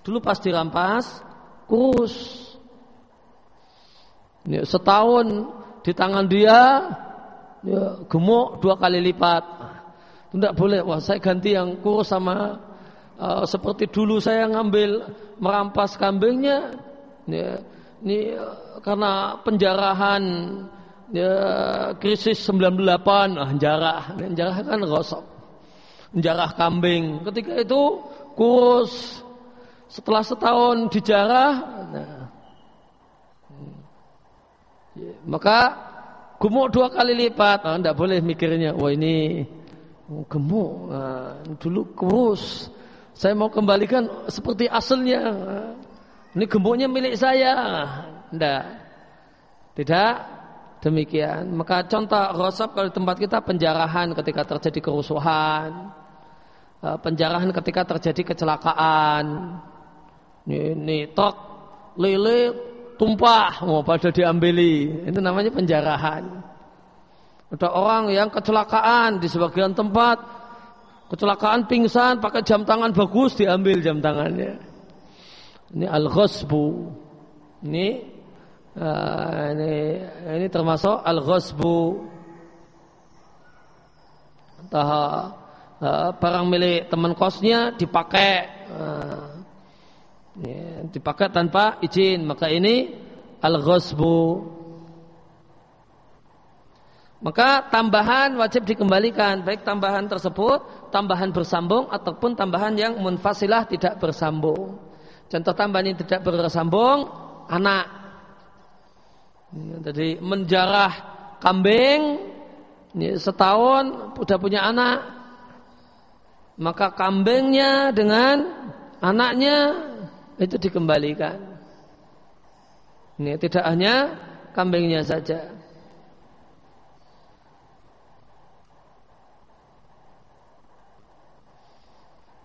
Dulu pas dirampas, kurus. Ya, setahun di tangan dia, ya, gemuk dua kali lipat. Tidak boleh, wah saya ganti yang kurus sama uh, seperti dulu saya ngambil merampas kambingnya, ya, ini karena penjarahan ya, krisis 98 ah, jarah. Jarah kan gosok. Jarah kambing. Ketika itu kurus. Setelah setahun dijarah nah, ya, maka gemuk dua kali lipat. Ah, tidak boleh mikirnya wah ini gemuk. Nah, dulu kurus. Saya mau kembalikan seperti asalnya. Ini gemuknya milik saya. Tidak tidak demikian. Maka contoh rosab kalau di tempat kita penjarahan ketika terjadi kerusuhan, eh, penjarahan ketika terjadi kecelakaan. Ini, ini truk lele tumpah mau pada diambili. Itu namanya penjarahan. Ada orang yang kecelakaan di sebagian tempat, kecelakaan pingsan pakai jam tangan bagus diambil jam tangannya. Ini al-ghasbu. Ini Uh, ini ini termasuk al-ghasbu uh, barang milik teman kosnya dipakai uh, ya, dipakai tanpa izin. Maka ini al-ghasbu maka tambahan wajib dikembalikan. Baik tambahan tersebut tambahan bersambung ataupun tambahan yang munfasilah tidak bersambung. Contoh tambahan yang tidak bersambung anak jadi menjarah kambing setahun sudah punya anak maka kambingnya dengan anaknya itu dikembalikan. Ini tidak hanya kambingnya saja.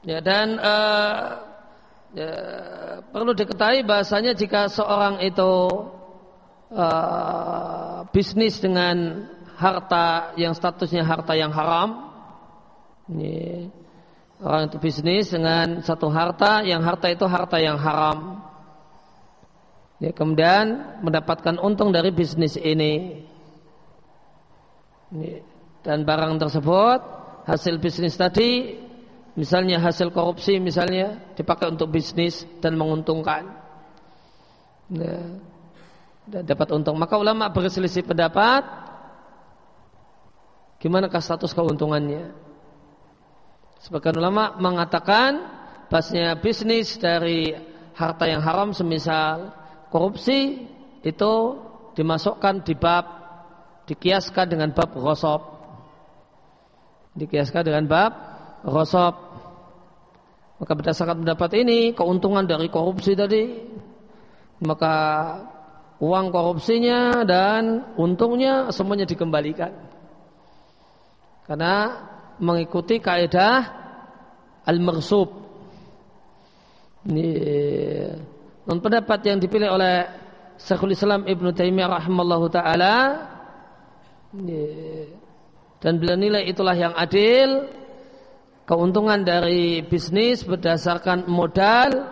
Ya dan uh, ya, perlu diketahui bahasanya jika seorang itu uh, bisnis dengan harta yang statusnya harta yang haram. Ini, orang itu bisnis dengan satu harta yang harta itu harta yang haram. Ya, kemudian mendapatkan untung dari bisnis ini. ini. Dan barang tersebut hasil bisnis tadi misalnya hasil korupsi misalnya dipakai untuk bisnis dan menguntungkan. Ya dapat untung. Maka ulama berselisih pendapat gimana status keuntungannya. Sebagian ulama mengatakan bahasnya bisnis dari harta yang haram semisal korupsi itu dimasukkan di bab dikiaskan dengan bab rosop dikiaskan dengan bab rosop maka berdasarkan pendapat ini keuntungan dari korupsi tadi maka uang korupsinya dan untungnya semuanya dikembalikan. Karena mengikuti kaidah al-marsub. Ini non pendapat yang dipilih oleh Syekhul Islam Ibnu Taimiyah rahimallahu taala dan bila nilai itulah yang adil keuntungan dari bisnis berdasarkan modal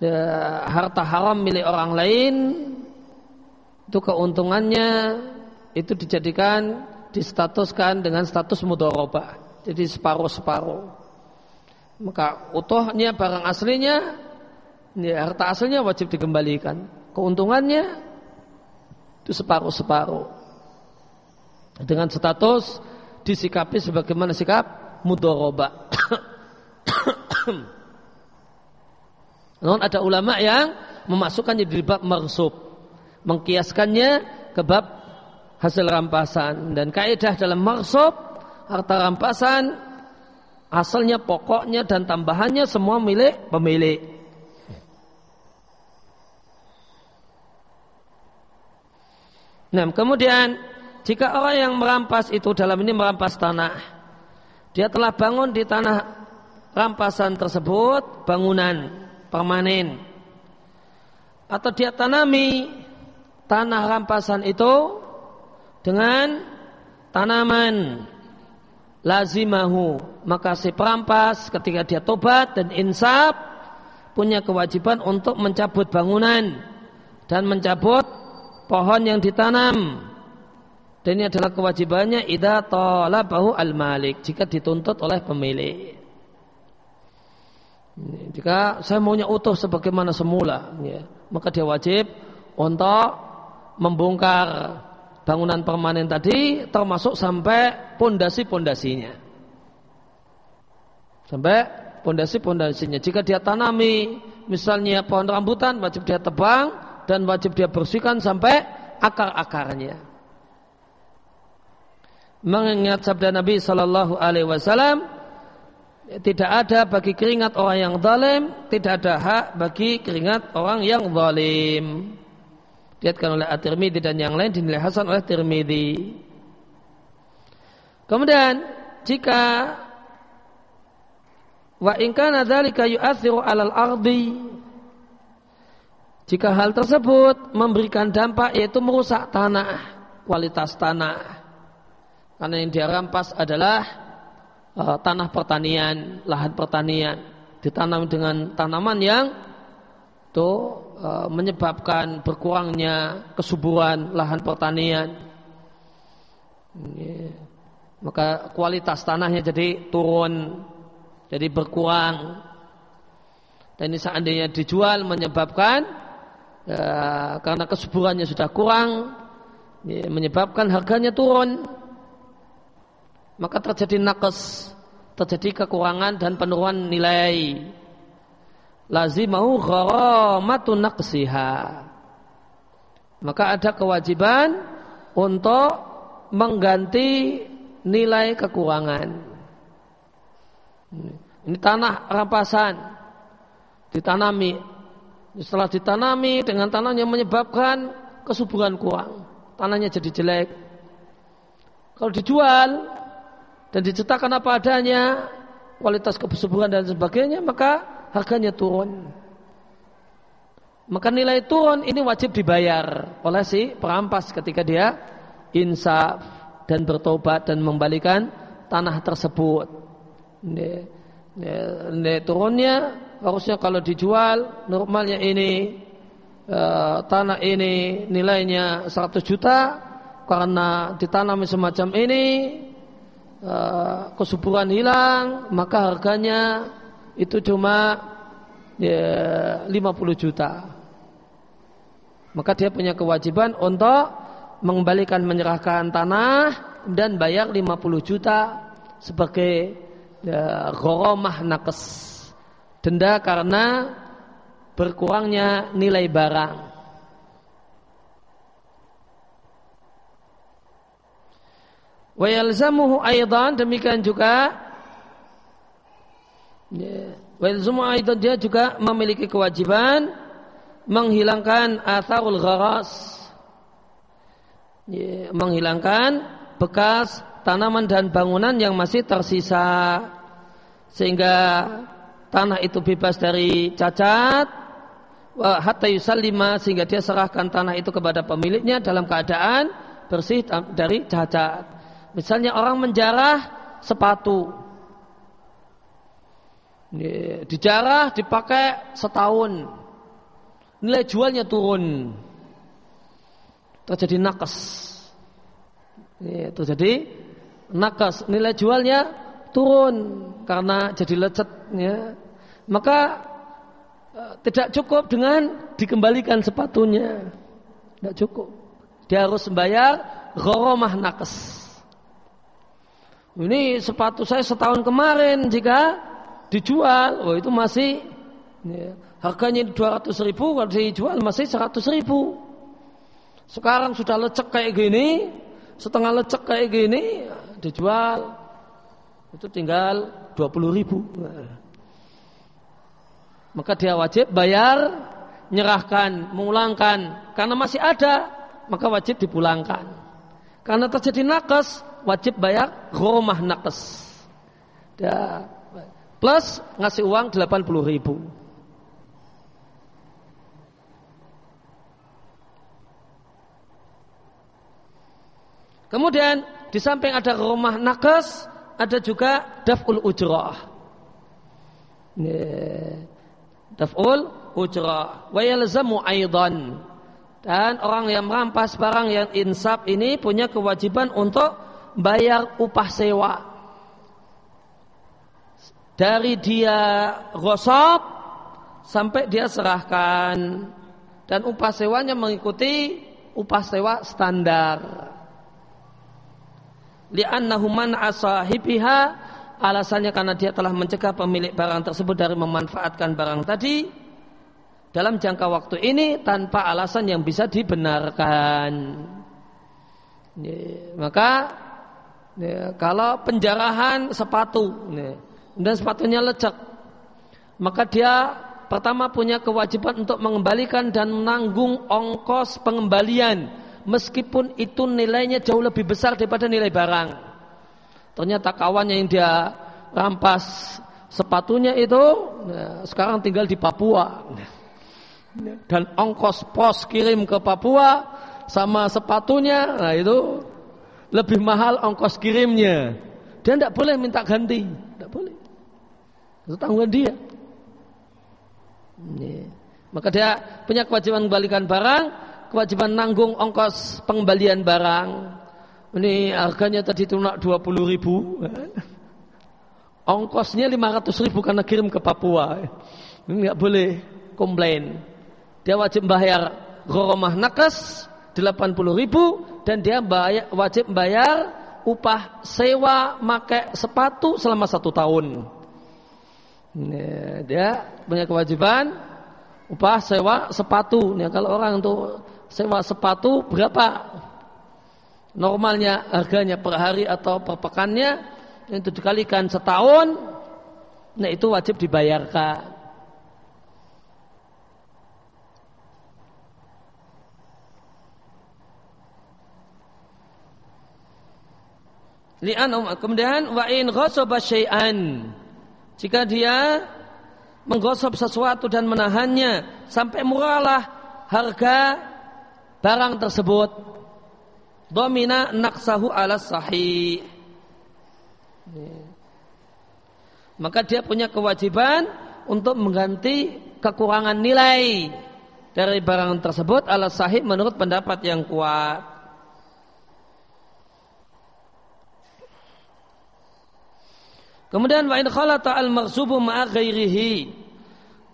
ya, harta haram milik orang lain itu keuntungannya itu dijadikan distatuskan dengan status mudoroba jadi separuh-separuh. Maka utuhnya barang aslinya ya, harta aslinya wajib dikembalikan. Keuntungannya itu separuh-separuh. Dengan status disikapi sebagaimana sikap mudoroba *coughs* namun ada ulama yang memasukkannya di bab marsub mengkiaskannya ke bab hasil rampasan dan kaidah dalam maksud harta rampasan asalnya pokoknya dan tambahannya semua milik pemilik. Nah, kemudian jika orang yang merampas itu dalam ini merampas tanah, dia telah bangun di tanah rampasan tersebut bangunan permanen atau dia tanami tanah rampasan itu dengan tanaman lazimahu. Maka si perampas ketika dia tobat dan insaf punya kewajiban untuk mencabut bangunan dan mencabut pohon yang ditanam. Dan ini adalah kewajibannya idza talabahu al-malik jika dituntut oleh pemilik. Jika saya maunya utuh sebagaimana semula ya, maka dia wajib untuk membongkar bangunan permanen tadi termasuk sampai pondasi-pondasinya. Sampai pondasi-pondasinya. Jika dia tanami misalnya pohon rambutan wajib dia tebang dan wajib dia bersihkan sampai akar-akarnya. Mengingat sabda Nabi Shallallahu Alaihi Wasallam, tidak ada bagi keringat orang yang zalim, tidak ada hak bagi keringat orang yang zalim. Diatkan oleh At-Tirmidzi dan yang lain dinilai hasan oleh Tirmidzi. Kemudian jika wa in kana dzalika yu'athiru 'alal ardi jika hal tersebut memberikan dampak yaitu merusak tanah, kualitas tanah. Karena yang dia rampas adalah uh, tanah pertanian, lahan pertanian ditanam dengan tanaman yang itu uh, menyebabkan berkurangnya kesuburan lahan pertanian. Maka kualitas tanahnya jadi turun, jadi berkurang. Dan ini seandainya dijual menyebabkan ya, karena kesuburannya sudah kurang, ya, menyebabkan harganya turun maka terjadi nakes, terjadi kekurangan dan penurunan nilai. Lazimahu gharamatu naqsiha. Maka ada kewajiban untuk mengganti nilai kekurangan. Ini tanah rampasan ditanami. Setelah ditanami dengan tanah yang menyebabkan kesuburan kurang, tanahnya jadi jelek. Kalau dijual, dan dicetakkan apa adanya, kualitas kesuburan dan sebagainya, maka harganya turun. Maka nilai turun ini wajib dibayar oleh si perampas ketika dia insaf dan bertobat dan membalikan tanah tersebut. Nilai turunnya harusnya kalau dijual normalnya ini eh, tanah ini nilainya 100 juta karena ditanami semacam ini Eh, kesuburan hilang maka harganya itu cuma ya, 50 juta. Maka dia punya kewajiban untuk mengembalikan menyerahkan tanah dan bayar 50 juta sebagai ya, ghoromah nakes. Denda karena berkurangnya nilai barang. Wa yalzamuhu aidan demikian juga ya, wa yalzamuhu aidan dia juga memiliki kewajiban menghilangkan atharul gharas. Ya, menghilangkan bekas tanaman dan bangunan yang masih tersisa. Sehingga tanah itu bebas dari cacat. Hatta yusallima sehingga dia serahkan tanah itu kepada pemiliknya dalam keadaan bersih dari cacat. Misalnya orang menjarah sepatu. Dijarah dipakai setahun. Nilai jualnya turun. Terjadi nakes. Terjadi nakes. Nilai jualnya turun karena jadi lecet. Ya. Maka eh, tidak cukup dengan dikembalikan sepatunya. Tidak cukup. Dia harus membayar ghoromah nakes. Ini sepatu saya setahun kemarin jika dijual, oh itu masih ya, harganya 200 ribu, kalau dijual masih 100 ribu. Sekarang sudah lecek kayak gini, setengah lecek kayak gini, dijual itu tinggal 20 ribu. Maka dia wajib bayar, nyerahkan, mengulangkan, karena masih ada, maka wajib dipulangkan. Karena terjadi nakes, wajib bayar rumah nakes. Ya, plus ngasih uang 80 ribu. Kemudian di samping ada rumah nakes, ada juga daf'ul ujrah. Daf'ul ujrah. Wa yalzamu aidan. Dan orang yang merampas barang yang insaf ini punya kewajiban untuk bayar upah sewa dari dia gosok sampai dia serahkan dan upah sewanya mengikuti upah sewa standar. Li'annahu man asahibiha alasannya karena dia telah mencegah pemilik barang tersebut dari memanfaatkan barang tadi dalam jangka waktu ini tanpa alasan yang bisa dibenarkan. Maka kalau penjarahan sepatu dan sepatunya lecek, maka dia pertama punya kewajiban untuk mengembalikan dan menanggung ongkos pengembalian meskipun itu nilainya jauh lebih besar daripada nilai barang. Ternyata kawannya yang dia rampas sepatunya itu ya, sekarang tinggal di Papua. Dan ongkos pos kirim ke Papua sama sepatunya, nah itu lebih mahal ongkos kirimnya. Dia tidak boleh minta ganti, tidak boleh. Itu tanggungan dia. Ini. Maka dia punya kewajiban mengembalikan barang, kewajiban nanggung ongkos pengembalian barang. Ini harganya tadi itu nak 20 ribu. Ongkosnya 500 ribu karena kirim ke Papua. Ini nggak boleh komplain. Dia wajib bayar goromah nakas 80 ribu dan dia bayar, wajib bayar upah sewa pakai sepatu selama satu tahun. Dia punya kewajiban upah sewa sepatu. Nih, kalau orang untuk sewa sepatu berapa normalnya harganya per hari atau per pekannya itu dikalikan setahun, nah itu wajib dibayarkan. Li'an kemudian wa in ghasaba syai'an. Jika dia menggosok sesuatu dan menahannya sampai murahlah harga barang tersebut. Domina naksahu ala sahih. Maka dia punya kewajiban untuk mengganti kekurangan nilai dari barang tersebut ala sahih menurut pendapat yang kuat. Kemudian wa in khalata al maghsubu ma'a ghairihi.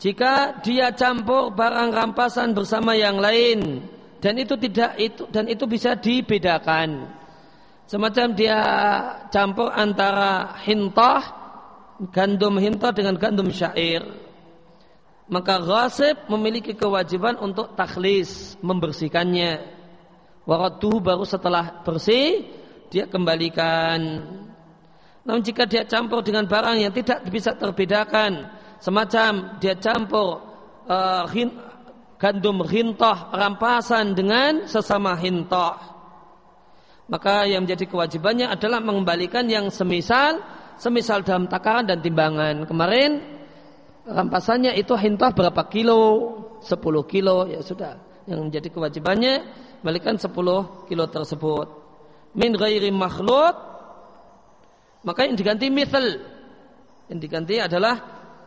Jika dia campur barang rampasan bersama yang lain dan itu tidak itu dan itu bisa dibedakan. Semacam dia campur antara hintah gandum hintah dengan gandum syair. Maka ghasib memiliki kewajiban untuk takhlis, membersihkannya. Waradduhu baru setelah bersih dia kembalikan namun jika dia campur dengan barang yang tidak bisa terbedakan, semacam dia campur uh, hin, gandum hintoh rampasan dengan sesama hintoh, maka yang menjadi kewajibannya adalah mengembalikan yang semisal, semisal dalam takaran dan timbangan. Kemarin rampasannya itu hintoh berapa kilo? 10 kilo ya sudah. Yang menjadi kewajibannya balikan 10 kilo tersebut. Min ghairi makhluk maka yang diganti misal yang diganti adalah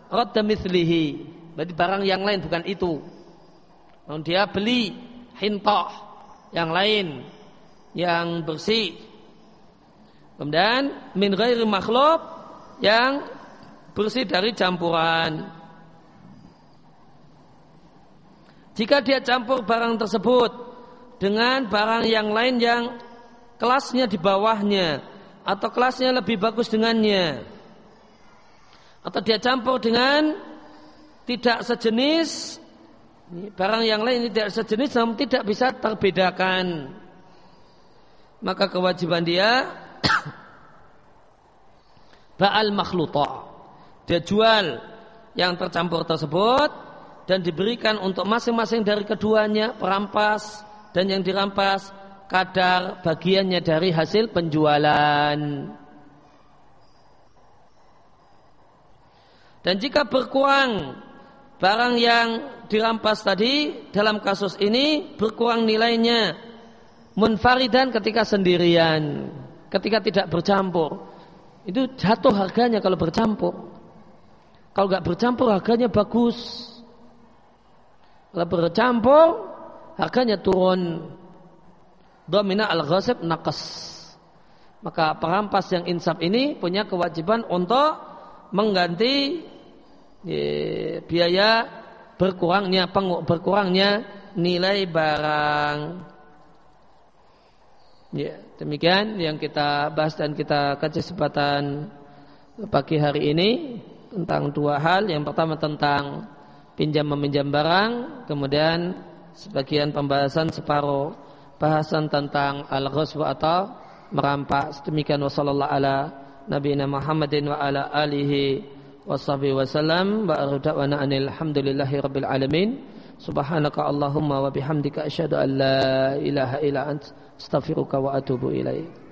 radda mithlihi. Berarti barang yang lain bukan itu. Kalau dia beli hintoh yang lain yang bersih. Kemudian min ghairi makhluk yang bersih dari campuran. Jika dia campur barang tersebut dengan barang yang lain yang kelasnya di bawahnya atau kelasnya lebih bagus dengannya. Atau dia campur dengan tidak sejenis. Barang yang lain tidak sejenis namun tidak bisa terbedakan. Maka kewajiban dia *coughs* ba'al makhluta. Dia jual yang tercampur tersebut dan diberikan untuk masing-masing dari keduanya perampas dan yang dirampas kadar bagiannya dari hasil penjualan. Dan jika berkurang barang yang dirampas tadi dalam kasus ini berkurang nilainya munfaridan ketika sendirian, ketika tidak bercampur. Itu jatuh harganya kalau bercampur. Kalau nggak bercampur harganya bagus. Kalau bercampur harganya turun domina al-ghasib naqas. Maka perampas yang insaf ini punya kewajiban untuk mengganti biaya berkurangnya berkurangnya nilai barang. Ya, demikian yang kita bahas dan kita kaji kesempatan pagi hari ini tentang dua hal. Yang pertama tentang pinjam meminjam barang, kemudian sebagian pembahasan separuh bahasan tentang al-ghuswa atau merampas. Demikian wasallallahu ala nabiyina Muhammadin wa ala alihi wa sahbihi wasallam wa da'wana anil hamdulillahi rabbil alamin. Subhanaka Allahumma wa bihamdika asyhadu an la ilaha illa ant astaghfiruka wa atubu ilaik.